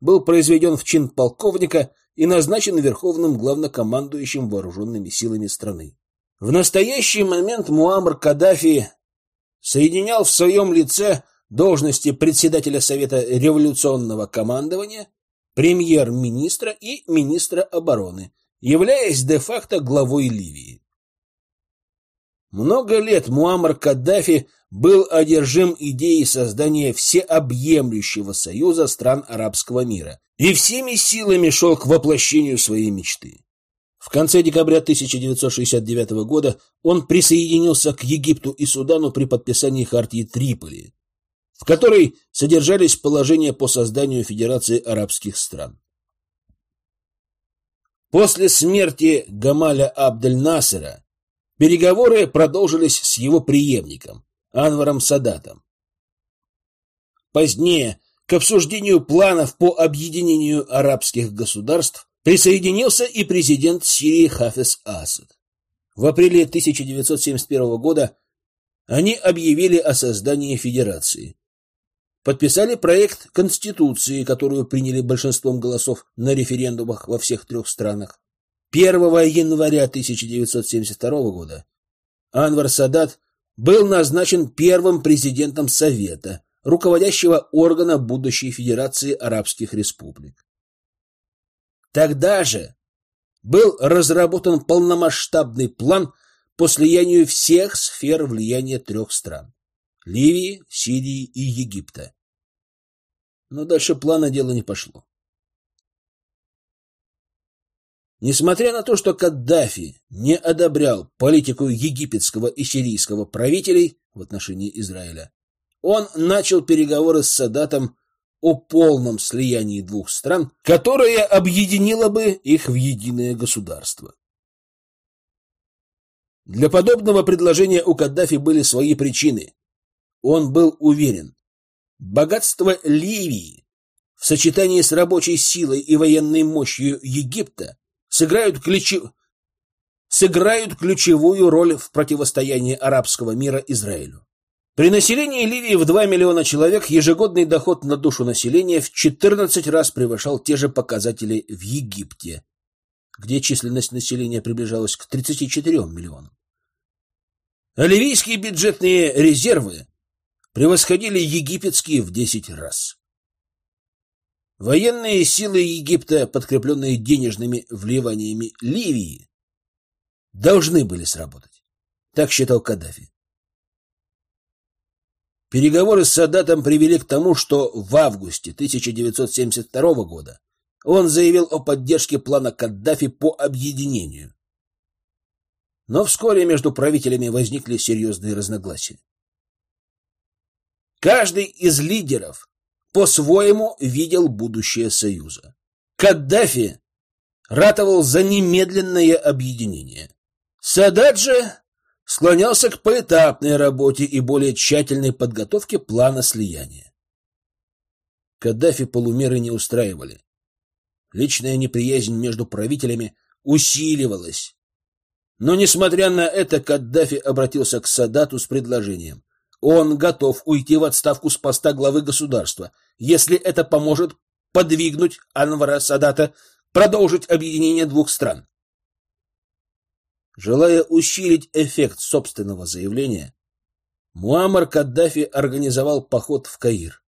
был произведен в чин полковника и назначен верховным главнокомандующим вооруженными силами страны. В настоящий момент Муаммар Каддафи соединял в своем лице должности председателя Совета революционного командования, премьер-министра и министра обороны, являясь де-факто главой Ливии. Много лет Муаммар Каддафи был одержим идеей создания всеобъемлющего союза стран арабского мира и всеми силами шел к воплощению своей мечты. В конце декабря 1969 года он присоединился к Египту и Судану при подписании Хартии Триполи, в которой содержались положения по созданию Федерации арабских стран. После смерти Гамаля Абдель-Насера переговоры продолжились с его преемником, Анваром Садатом. Позднее к обсуждению планов по объединению арабских государств присоединился и президент Сирии Хафез Асад. В апреле 1971 года они объявили о создании федерации. Подписали проект Конституции, которую приняли большинством голосов на референдумах во всех трех странах. 1 января 1972 года Анвар Садат был назначен первым президентом Совета, руководящего органа будущей Федерации Арабских Республик. Тогда же был разработан полномасштабный план по слиянию всех сфер влияния трех стран – Ливии, Сирии и Египта. Но дальше плана дело не пошло. Несмотря на то, что Каддафи не одобрял политику египетского и сирийского правителей в отношении Израиля, он начал переговоры с Садатом о полном слиянии двух стран, которое объединило бы их в единое государство. Для подобного предложения у Каддафи были свои причины. Он был уверен, богатство Ливии в сочетании с рабочей силой и военной мощью Египта сыграют, ключи... сыграют ключевую роль в противостоянии арабского мира Израилю. При населении Ливии в 2 миллиона человек ежегодный доход на душу населения в 14 раз превышал те же показатели в Египте, где численность населения приближалась к 34 миллионам. А ливийские бюджетные резервы превосходили египетские в 10 раз. Военные силы Египта, подкрепленные денежными вливаниями Ливии, должны были сработать. Так считал Каддафи. Переговоры с Садатом привели к тому, что в августе 1972 года он заявил о поддержке плана Каддафи по объединению. Но вскоре между правителями возникли серьезные разногласия. Каждый из лидеров по-своему видел будущее Союза. Каддафи ратовал за немедленное объединение. Садат же склонялся к поэтапной работе и более тщательной подготовке плана слияния. Каддафи полумеры не устраивали. Личная неприязнь между правителями усиливалась. Но, несмотря на это, Каддафи обратился к Садату с предложением. Он готов уйти в отставку с поста главы государства, если это поможет подвигнуть Анвара Садата продолжить объединение двух стран. Желая усилить эффект собственного заявления, Муаммар Каддафи организовал поход в Каир.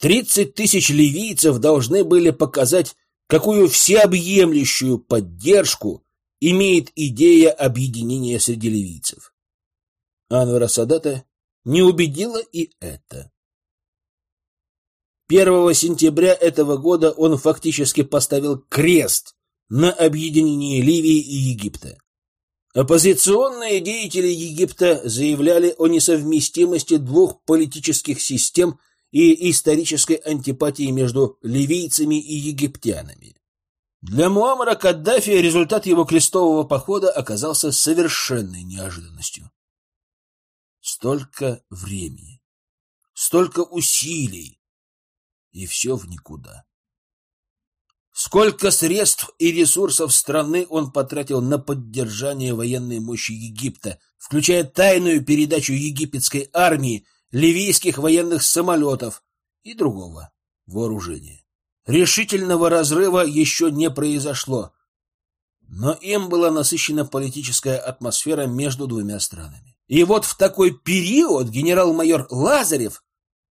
Тридцать тысяч ливийцев должны были показать, какую всеобъемлющую поддержку имеет идея объединения среди ливийцев. Анвара Садата не убедила и это. 1 сентября этого года он фактически поставил крест на объединении Ливии и Египта. Оппозиционные деятели Египта заявляли о несовместимости двух политических систем и исторической антипатии между ливийцами и египтянами. Для Муаммара Каддафи результат его крестового похода оказался совершенной неожиданностью. Столько времени, столько усилий, и все в никуда. Сколько средств и ресурсов страны он потратил на поддержание военной мощи Египта, включая тайную передачу египетской армии, ливийских военных самолетов и другого вооружения. Решительного разрыва еще не произошло, но им была насыщена политическая атмосфера между двумя странами. И вот в такой период генерал-майор Лазарев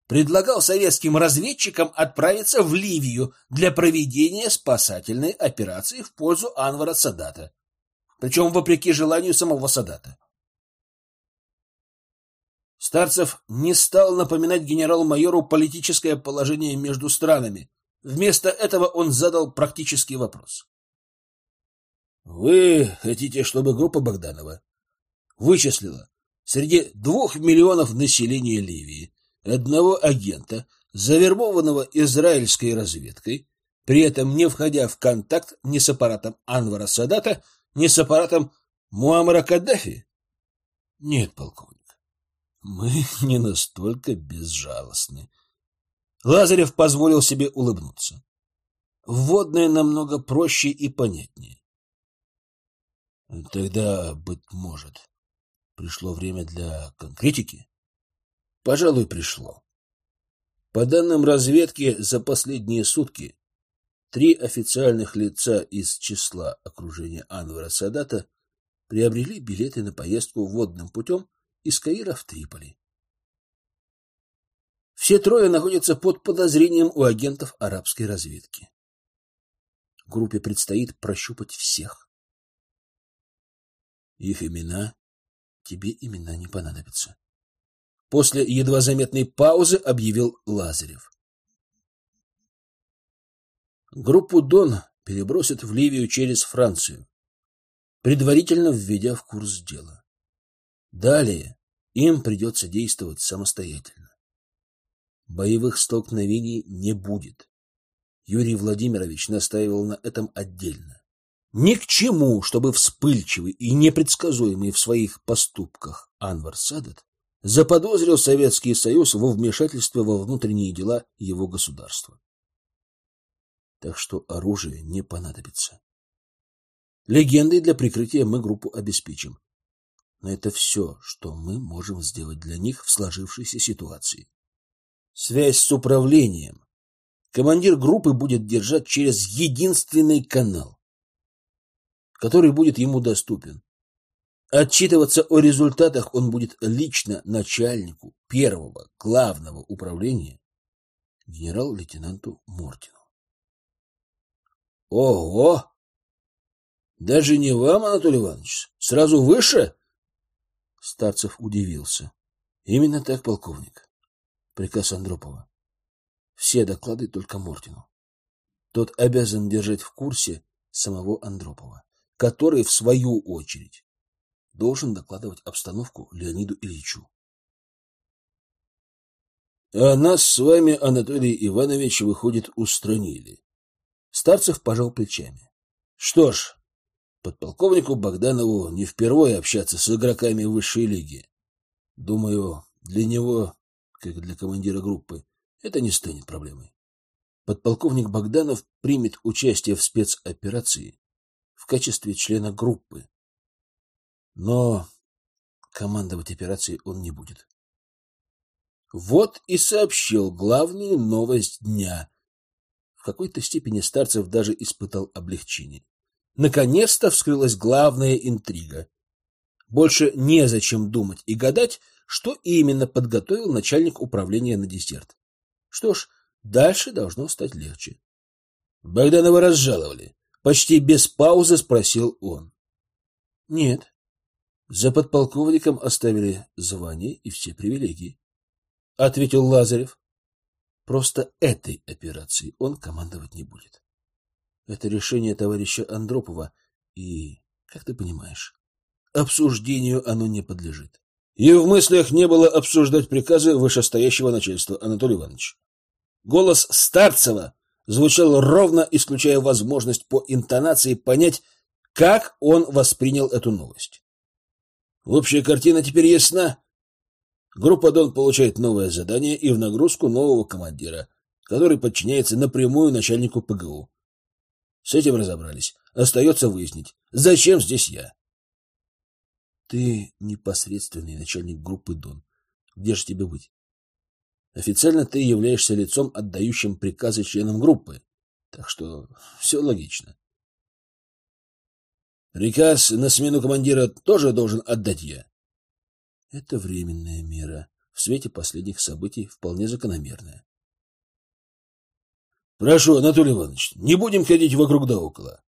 предлагал советским разведчикам отправиться в Ливию для проведения спасательной операции в пользу Анвара Садата, причем вопреки желанию самого Садата. Старцев не стал напоминать генерал-майору политическое положение между странами. Вместо этого он задал практический вопрос. «Вы хотите, чтобы группа Богданова вычислила среди двух миллионов населения Ливии одного агента, завербованного израильской разведкой, при этом не входя в контакт ни с аппаратом Анвара Садата, ни с аппаратом Муаммара Каддафи? Нет, полковник, мы *laughs* не настолько безжалостны. Лазарев позволил себе улыбнуться. Вводное намного проще и понятнее. Тогда, быть может, пришло время для конкретики? Пожалуй, пришло. По данным разведки, за последние сутки три официальных лица из числа окружения Анвара Садата приобрели билеты на поездку водным путем из Каира в Триполи. Все трое находятся под подозрением у агентов арабской разведки. Группе предстоит прощупать всех. Их имена тебе имена не понадобятся. После едва заметной паузы объявил Лазарев. Группу Дон перебросят в Ливию через Францию, предварительно введя в курс дела. Далее им придется действовать самостоятельно. Боевых столкновений не будет. Юрий Владимирович настаивал на этом отдельно. Ни к чему, чтобы вспыльчивый и непредсказуемый в своих поступках Анвар Садат заподозрил Советский Союз во вмешательстве во внутренние дела его государства. Так что оружие не понадобится. Легендой для прикрытия мы группу обеспечим. Но это все, что мы можем сделать для них в сложившейся ситуации. Связь с управлением командир группы будет держать через единственный канал, который будет ему доступен. Отчитываться о результатах он будет лично начальнику первого главного управления генерал-лейтенанту Мортину. Ого! Даже не вам, Анатолий Иванович, сразу выше? Старцев удивился. Именно так, полковник. Приказ Андропова. Все доклады только Мортину. Тот обязан держать в курсе самого Андропова, который, в свою очередь, должен докладывать обстановку Леониду Ильичу. А нас с вами, Анатолий Иванович, выходит, устранили. Старцев пожал плечами. Что ж, подполковнику Богданову не впервые общаться с игроками высшей лиги. Думаю, для него, как и для командира группы, это не станет проблемой. подполковник Богданов примет участие в спецоперации в качестве члена группы. Но командовать операцией он не будет. Вот и сообщил главную новость дня. В какой-то степени Старцев даже испытал облегчение. Наконец-то вскрылась главная интрига. Больше незачем думать и гадать, что именно подготовил начальник управления на десерт. Что ж, дальше должно стать легче. Богданова разжаловали. Почти без паузы спросил он. Нет. За подполковником оставили звание и все привилегии. Ответил Лазарев. Просто этой операцией он командовать не будет. Это решение товарища Андропова, и, как ты понимаешь, обсуждению оно не подлежит. И в мыслях не было обсуждать приказы вышестоящего начальства, Анатолий Иванович. Голос Старцева звучал ровно, исключая возможность по интонации понять, как он воспринял эту новость. Общая картина теперь ясна. Группа Дон получает новое задание и в нагрузку нового командира, который подчиняется напрямую начальнику ПГУ. С этим разобрались. Остается выяснить, зачем здесь я. Ты непосредственный начальник группы Дон. Где же тебе быть? Официально ты являешься лицом, отдающим приказы членам группы. Так что все логично. Приказ на смену командира тоже должен отдать я. Это временная мера. В свете последних событий вполне закономерная. Прошу, Анатолий Иванович, не будем ходить вокруг да около.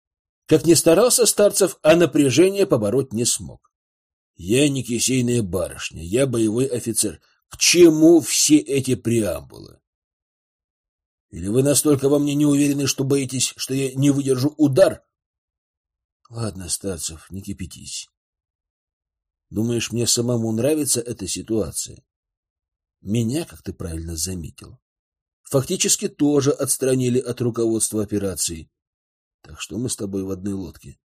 Как ни старался Старцев, а напряжение побороть не смог. Я не кисейная барышня, я боевой офицер. К чему все эти преамбулы? Или вы настолько во мне не уверены, что боитесь, что я не выдержу удар? Ладно, Старцев, не кипятись. Думаешь, мне самому нравится эта ситуация? Меня, как ты правильно заметил, фактически тоже отстранили от руководства операции. Так что мы с тобой в одной лодке.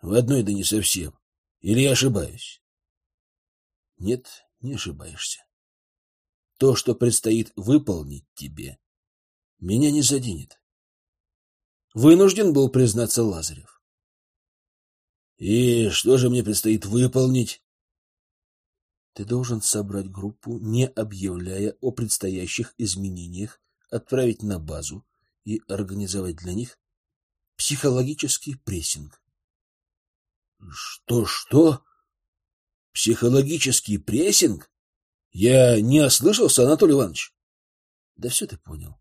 В одной, да не совсем. Или я ошибаюсь? Нет, не ошибаешься. То, что предстоит выполнить тебе, меня не заденет. Вынужден был признаться Лазарев. И что же мне предстоит выполнить? Ты должен собрать группу, не объявляя о предстоящих изменениях, отправить на базу и организовать для них психологический прессинг. Что, что? Психологический прессинг? Я не ослышался, Анатолий Иванович? Да все ты понял.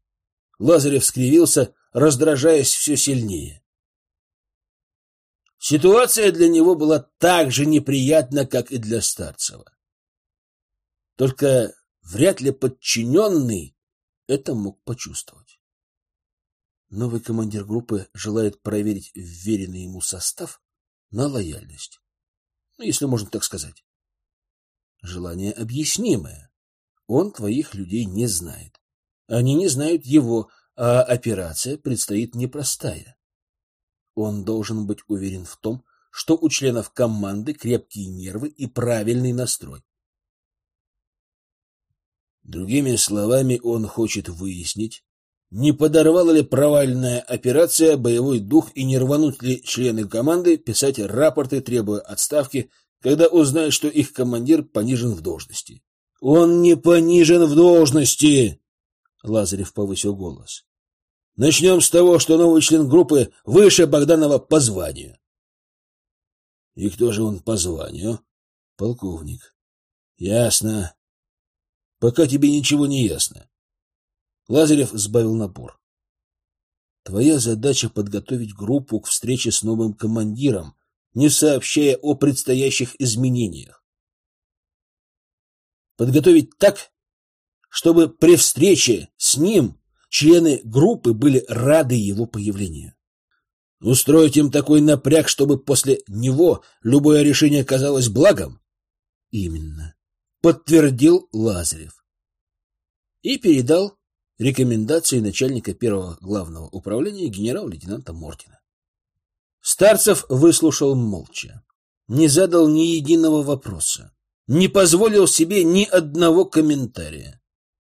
Лазарев скривился, раздражаясь все сильнее. Ситуация для него была так же неприятна, как и для Старцева. Только вряд ли подчиненный это мог почувствовать. Новый командир группы желает проверить вверенный ему состав на лояльность. Ну, если можно так сказать. Желание объяснимое. Он твоих людей не знает. Они не знают его, а операция предстоит непростая. Он должен быть уверен в том, что у членов команды крепкие нервы и правильный настрой. Другими словами, он хочет выяснить, не подорвала ли провальная операция боевой дух и не рванут ли члены команды писать рапорты, требуя отставки, когда узнают, что их командир понижен в должности. «Он не понижен в должности!» Лазарев повысил голос. «Начнем с того, что новый член группы выше Богданова по званию». «И кто же он по званию?» «Полковник». «Ясно. Пока тебе ничего не ясно. Лазарев сбавил напор. Твоя задача подготовить группу к встрече с новым командиром, не сообщая о предстоящих изменениях. Подготовить так, чтобы при встрече с ним члены группы были рады его появлению. Устроить им такой напряг, чтобы после него любое решение казалось благом? Именно подтвердил Лазарев и передал рекомендации начальника первого главного управления генерал-лейтенанта Мортина. Старцев выслушал молча, не задал ни единого вопроса, не позволил себе ни одного комментария.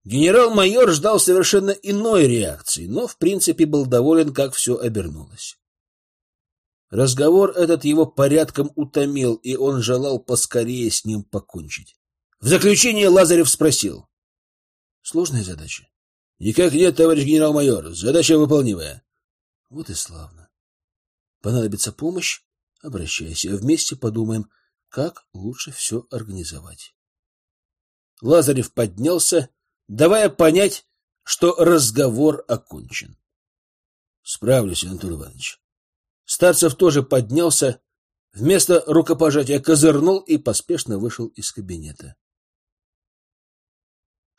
Генерал-майор ждал совершенно иной реакции, но в принципе был доволен, как все обернулось. Разговор этот его порядком утомил, и он желал поскорее с ним покончить. В заключение Лазарев спросил. «Сложная задача?» «Никак нет, товарищ генерал-майор. Задача выполнимая». «Вот и славно. Понадобится помощь? Обращайся. Вместе подумаем, как лучше все организовать». Лазарев поднялся, давая понять, что разговор окончен. Справлюсь, Анатолий Иванович. Старцев тоже поднялся, вместо рукопожатия козырнул и поспешно вышел из кабинета.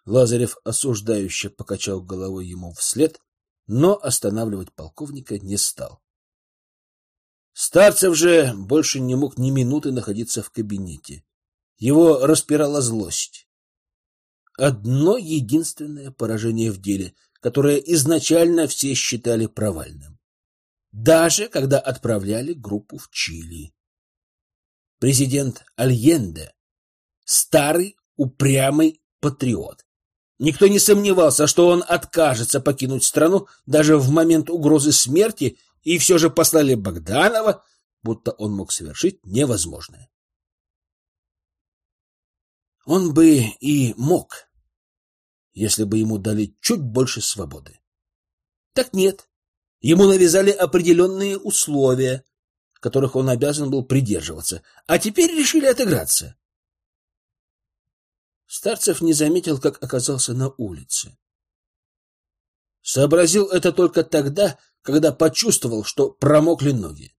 Лазарев осуждающе покачал головой ему вслед, но останавливать полковника не стал. Старцев же больше не мог ни минуты находиться в кабинете. Его распирала злость. Одно единственное поражение в деле, которое изначально все считали провальным. Даже когда отправляли группу в Чили. Президент Альенде — старый, упрямый патриот. Никто не сомневался, что он откажется покинуть страну даже в момент угрозы смерти, и все же послали Богданова, будто он мог совершить невозможное. Он бы и мог, если бы ему дали чуть больше свободы. Так нет. Ему навязали определенные условия, которых он обязан был придерживаться, а теперь решили отыграться. Старцев не заметил, как оказался на улице. Сообразил это только тогда, когда почувствовал, что промокли ноги.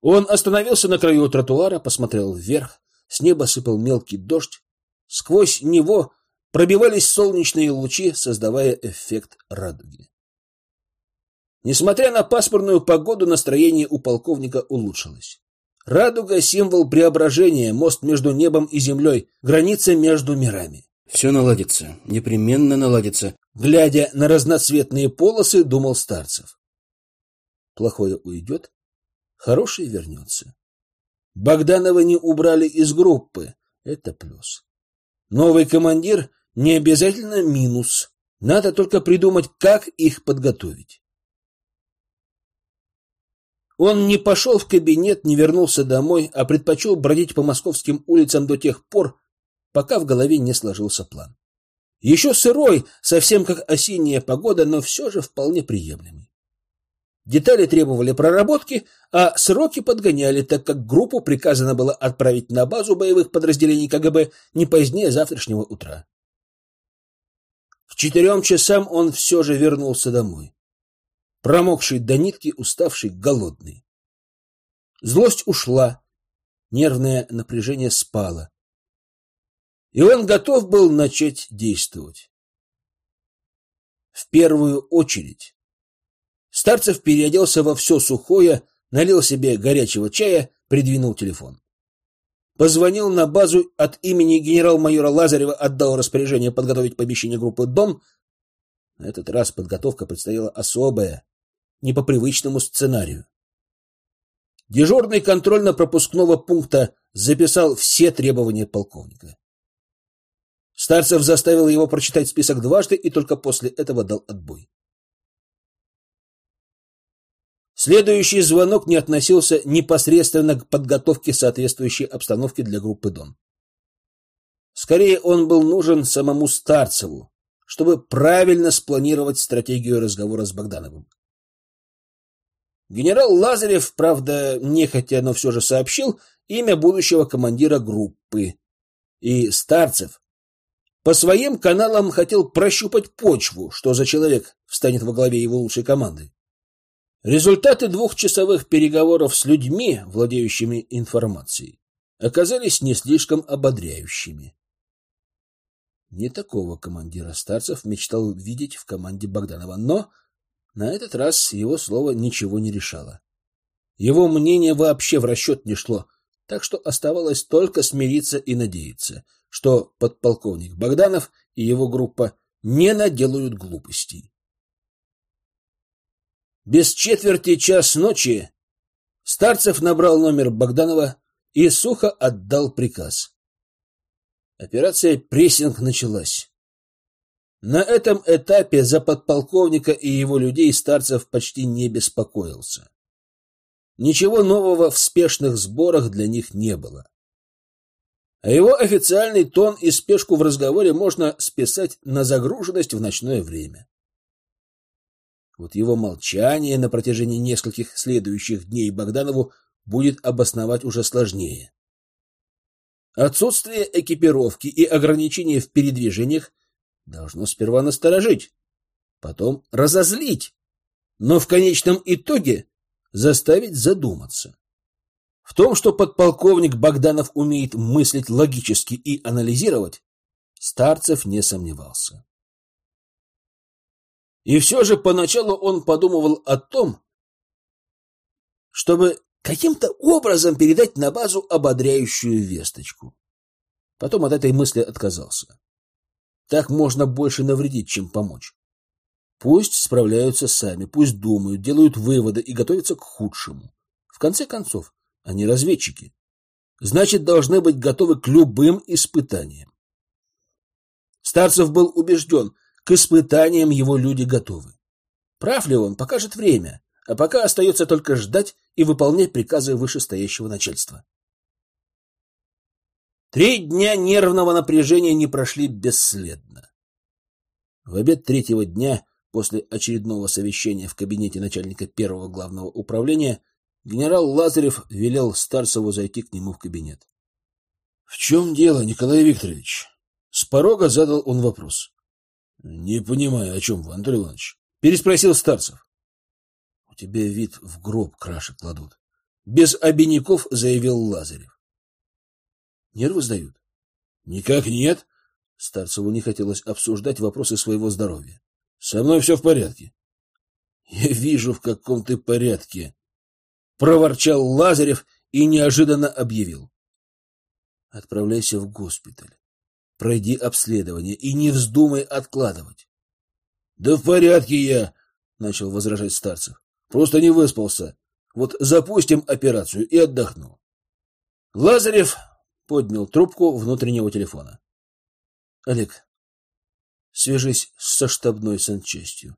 Он остановился на краю тротуара, посмотрел вверх, с неба сыпал мелкий дождь, сквозь него пробивались солнечные лучи, создавая эффект радуги. Несмотря на пасмурную погоду, настроение у полковника улучшилось. Радуга — символ преображения, мост между небом и землей, граница между мирами. Все наладится, непременно наладится. Глядя на разноцветные полосы, думал Старцев. Плохое уйдет, хорошее вернется. Богданова не убрали из группы. Это плюс. Новый командир не обязательно минус. Надо только придумать, как их подготовить. Он не пошел в кабинет, не вернулся домой, а предпочел бродить по московским улицам до тех пор, пока в голове не сложился план. Еще сырой, совсем как осенняя погода, но все же вполне приемлемый. Детали требовали проработки, а сроки подгоняли, так как группу приказано было отправить на базу боевых подразделений КГБ не позднее завтрашнего утра. К четырем часам он все же вернулся домой промокший до нитки, уставший, голодный. Злость ушла, нервное напряжение спало. И он готов был начать действовать. В первую очередь Старцев переоделся во все сухое, налил себе горячего чая, придвинул телефон. Позвонил на базу от имени генерал-майора Лазарева, отдал распоряжение подготовить помещение группы «Дом». На этот раз подготовка предстояла особая не по привычному сценарию. Дежурный контрольно-пропускного пункта записал все требования полковника. Старцев заставил его прочитать список дважды и только после этого дал отбой. Следующий звонок не относился непосредственно к подготовке соответствующей обстановки для группы Дон. Скорее, он был нужен самому Старцеву, чтобы правильно спланировать стратегию разговора с Богдановым. Генерал Лазарев, правда, нехотя, но все же сообщил имя будущего командира группы. И Старцев по своим каналам хотел прощупать почву, что за человек встанет во главе его лучшей команды. Результаты двухчасовых переговоров с людьми, владеющими информацией, оказались не слишком ободряющими. Не такого командира Старцев мечтал видеть в команде Богданова, но на этот раз его слово ничего не решало. Его мнение вообще в расчет не шло, так что оставалось только смириться и надеяться, что подполковник Богданов и его группа не наделают глупостей. Без четверти час ночи Старцев набрал номер Богданова и сухо отдал приказ. Операция «Прессинг» началась. На этом этапе за подполковника и его людей Старцев почти не беспокоился. Ничего нового в спешных сборах для них не было. А его официальный тон и спешку в разговоре можно списать на загруженность в ночное время. Вот его молчание на протяжении нескольких следующих дней Богданову будет обосновать уже сложнее. Отсутствие экипировки и ограничения в передвижениях должно сперва насторожить, потом разозлить, но в конечном итоге заставить задуматься. В том, что подполковник Богданов умеет мыслить логически и анализировать, Старцев не сомневался. И все же поначалу он подумывал о том, чтобы каким-то образом передать на базу ободряющую весточку. Потом от этой мысли отказался. Так можно больше навредить, чем помочь. Пусть справляются сами, пусть думают, делают выводы и готовятся к худшему. В конце концов, они разведчики. Значит, должны быть готовы к любым испытаниям. Старцев был убежден, к испытаниям его люди готовы. Прав ли он, покажет время, а пока остается только ждать и выполнять приказы вышестоящего начальства. Три дня нервного напряжения не прошли бесследно. В обед третьего дня, после очередного совещания в кабинете начальника первого главного управления, генерал Лазарев велел Старцеву зайти к нему в кабинет. — В чем дело, Николай Викторович? С порога задал он вопрос. Не понимаю, о чем вы, Анатолий Иванович. Переспросил Старцев. У тебя вид в гроб краши кладут. Без обиняков заявил Лазарев. Нервы сдают? Никак нет. Старцеву не хотелось обсуждать вопросы своего здоровья. Со мной все в порядке. Я вижу, в каком ты порядке. Проворчал Лазарев и неожиданно объявил. Отправляйся в госпиталь. Пройди обследование и не вздумай откладывать. — Да в порядке я, — начал возражать Старцев. — Просто не выспался. Вот запустим операцию и отдохну. Лазарев поднял трубку внутреннего телефона. — Олег, свяжись со штабной санчастью.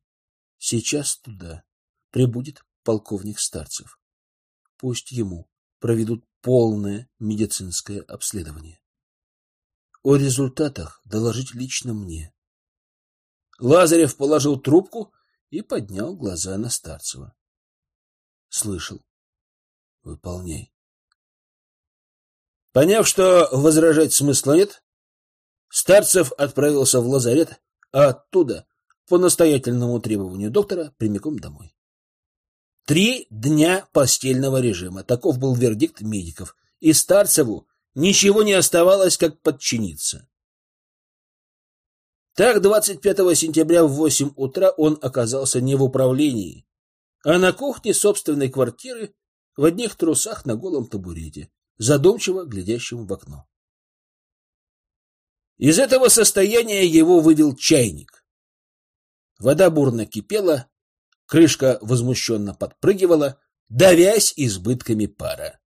Сейчас туда прибудет полковник Старцев. Пусть ему проведут полное медицинское обследование. О результатах доложить лично мне. Лазарев положил трубку и поднял глаза на Старцева. Слышал. Выполняй. Поняв, что возражать смысла нет, Старцев отправился в лазарет, а оттуда, по настоятельному требованию доктора, прямиком домой. Три дня постельного режима. Таков был вердикт медиков. И Старцеву Ничего не оставалось, как подчиниться. Так, 25 сентября в 8 утра он оказался не в управлении, а на кухне собственной квартиры в одних трусах на голом табурете, задумчиво глядящем в окно. Из этого состояния его вывел чайник. Вода бурно кипела, крышка возмущенно подпрыгивала, давясь избытками пара.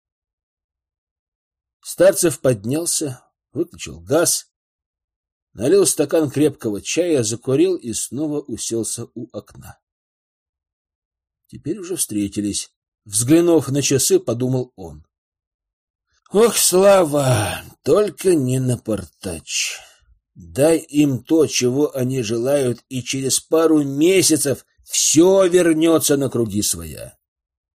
Старцев поднялся, выключил газ, налил стакан крепкого чая, закурил и снова уселся у окна. Теперь уже встретились. Взглянув на часы, подумал он. Ох, Слава, только не напортач. Дай им то, чего они желают, и через пару месяцев все вернется на круги своя.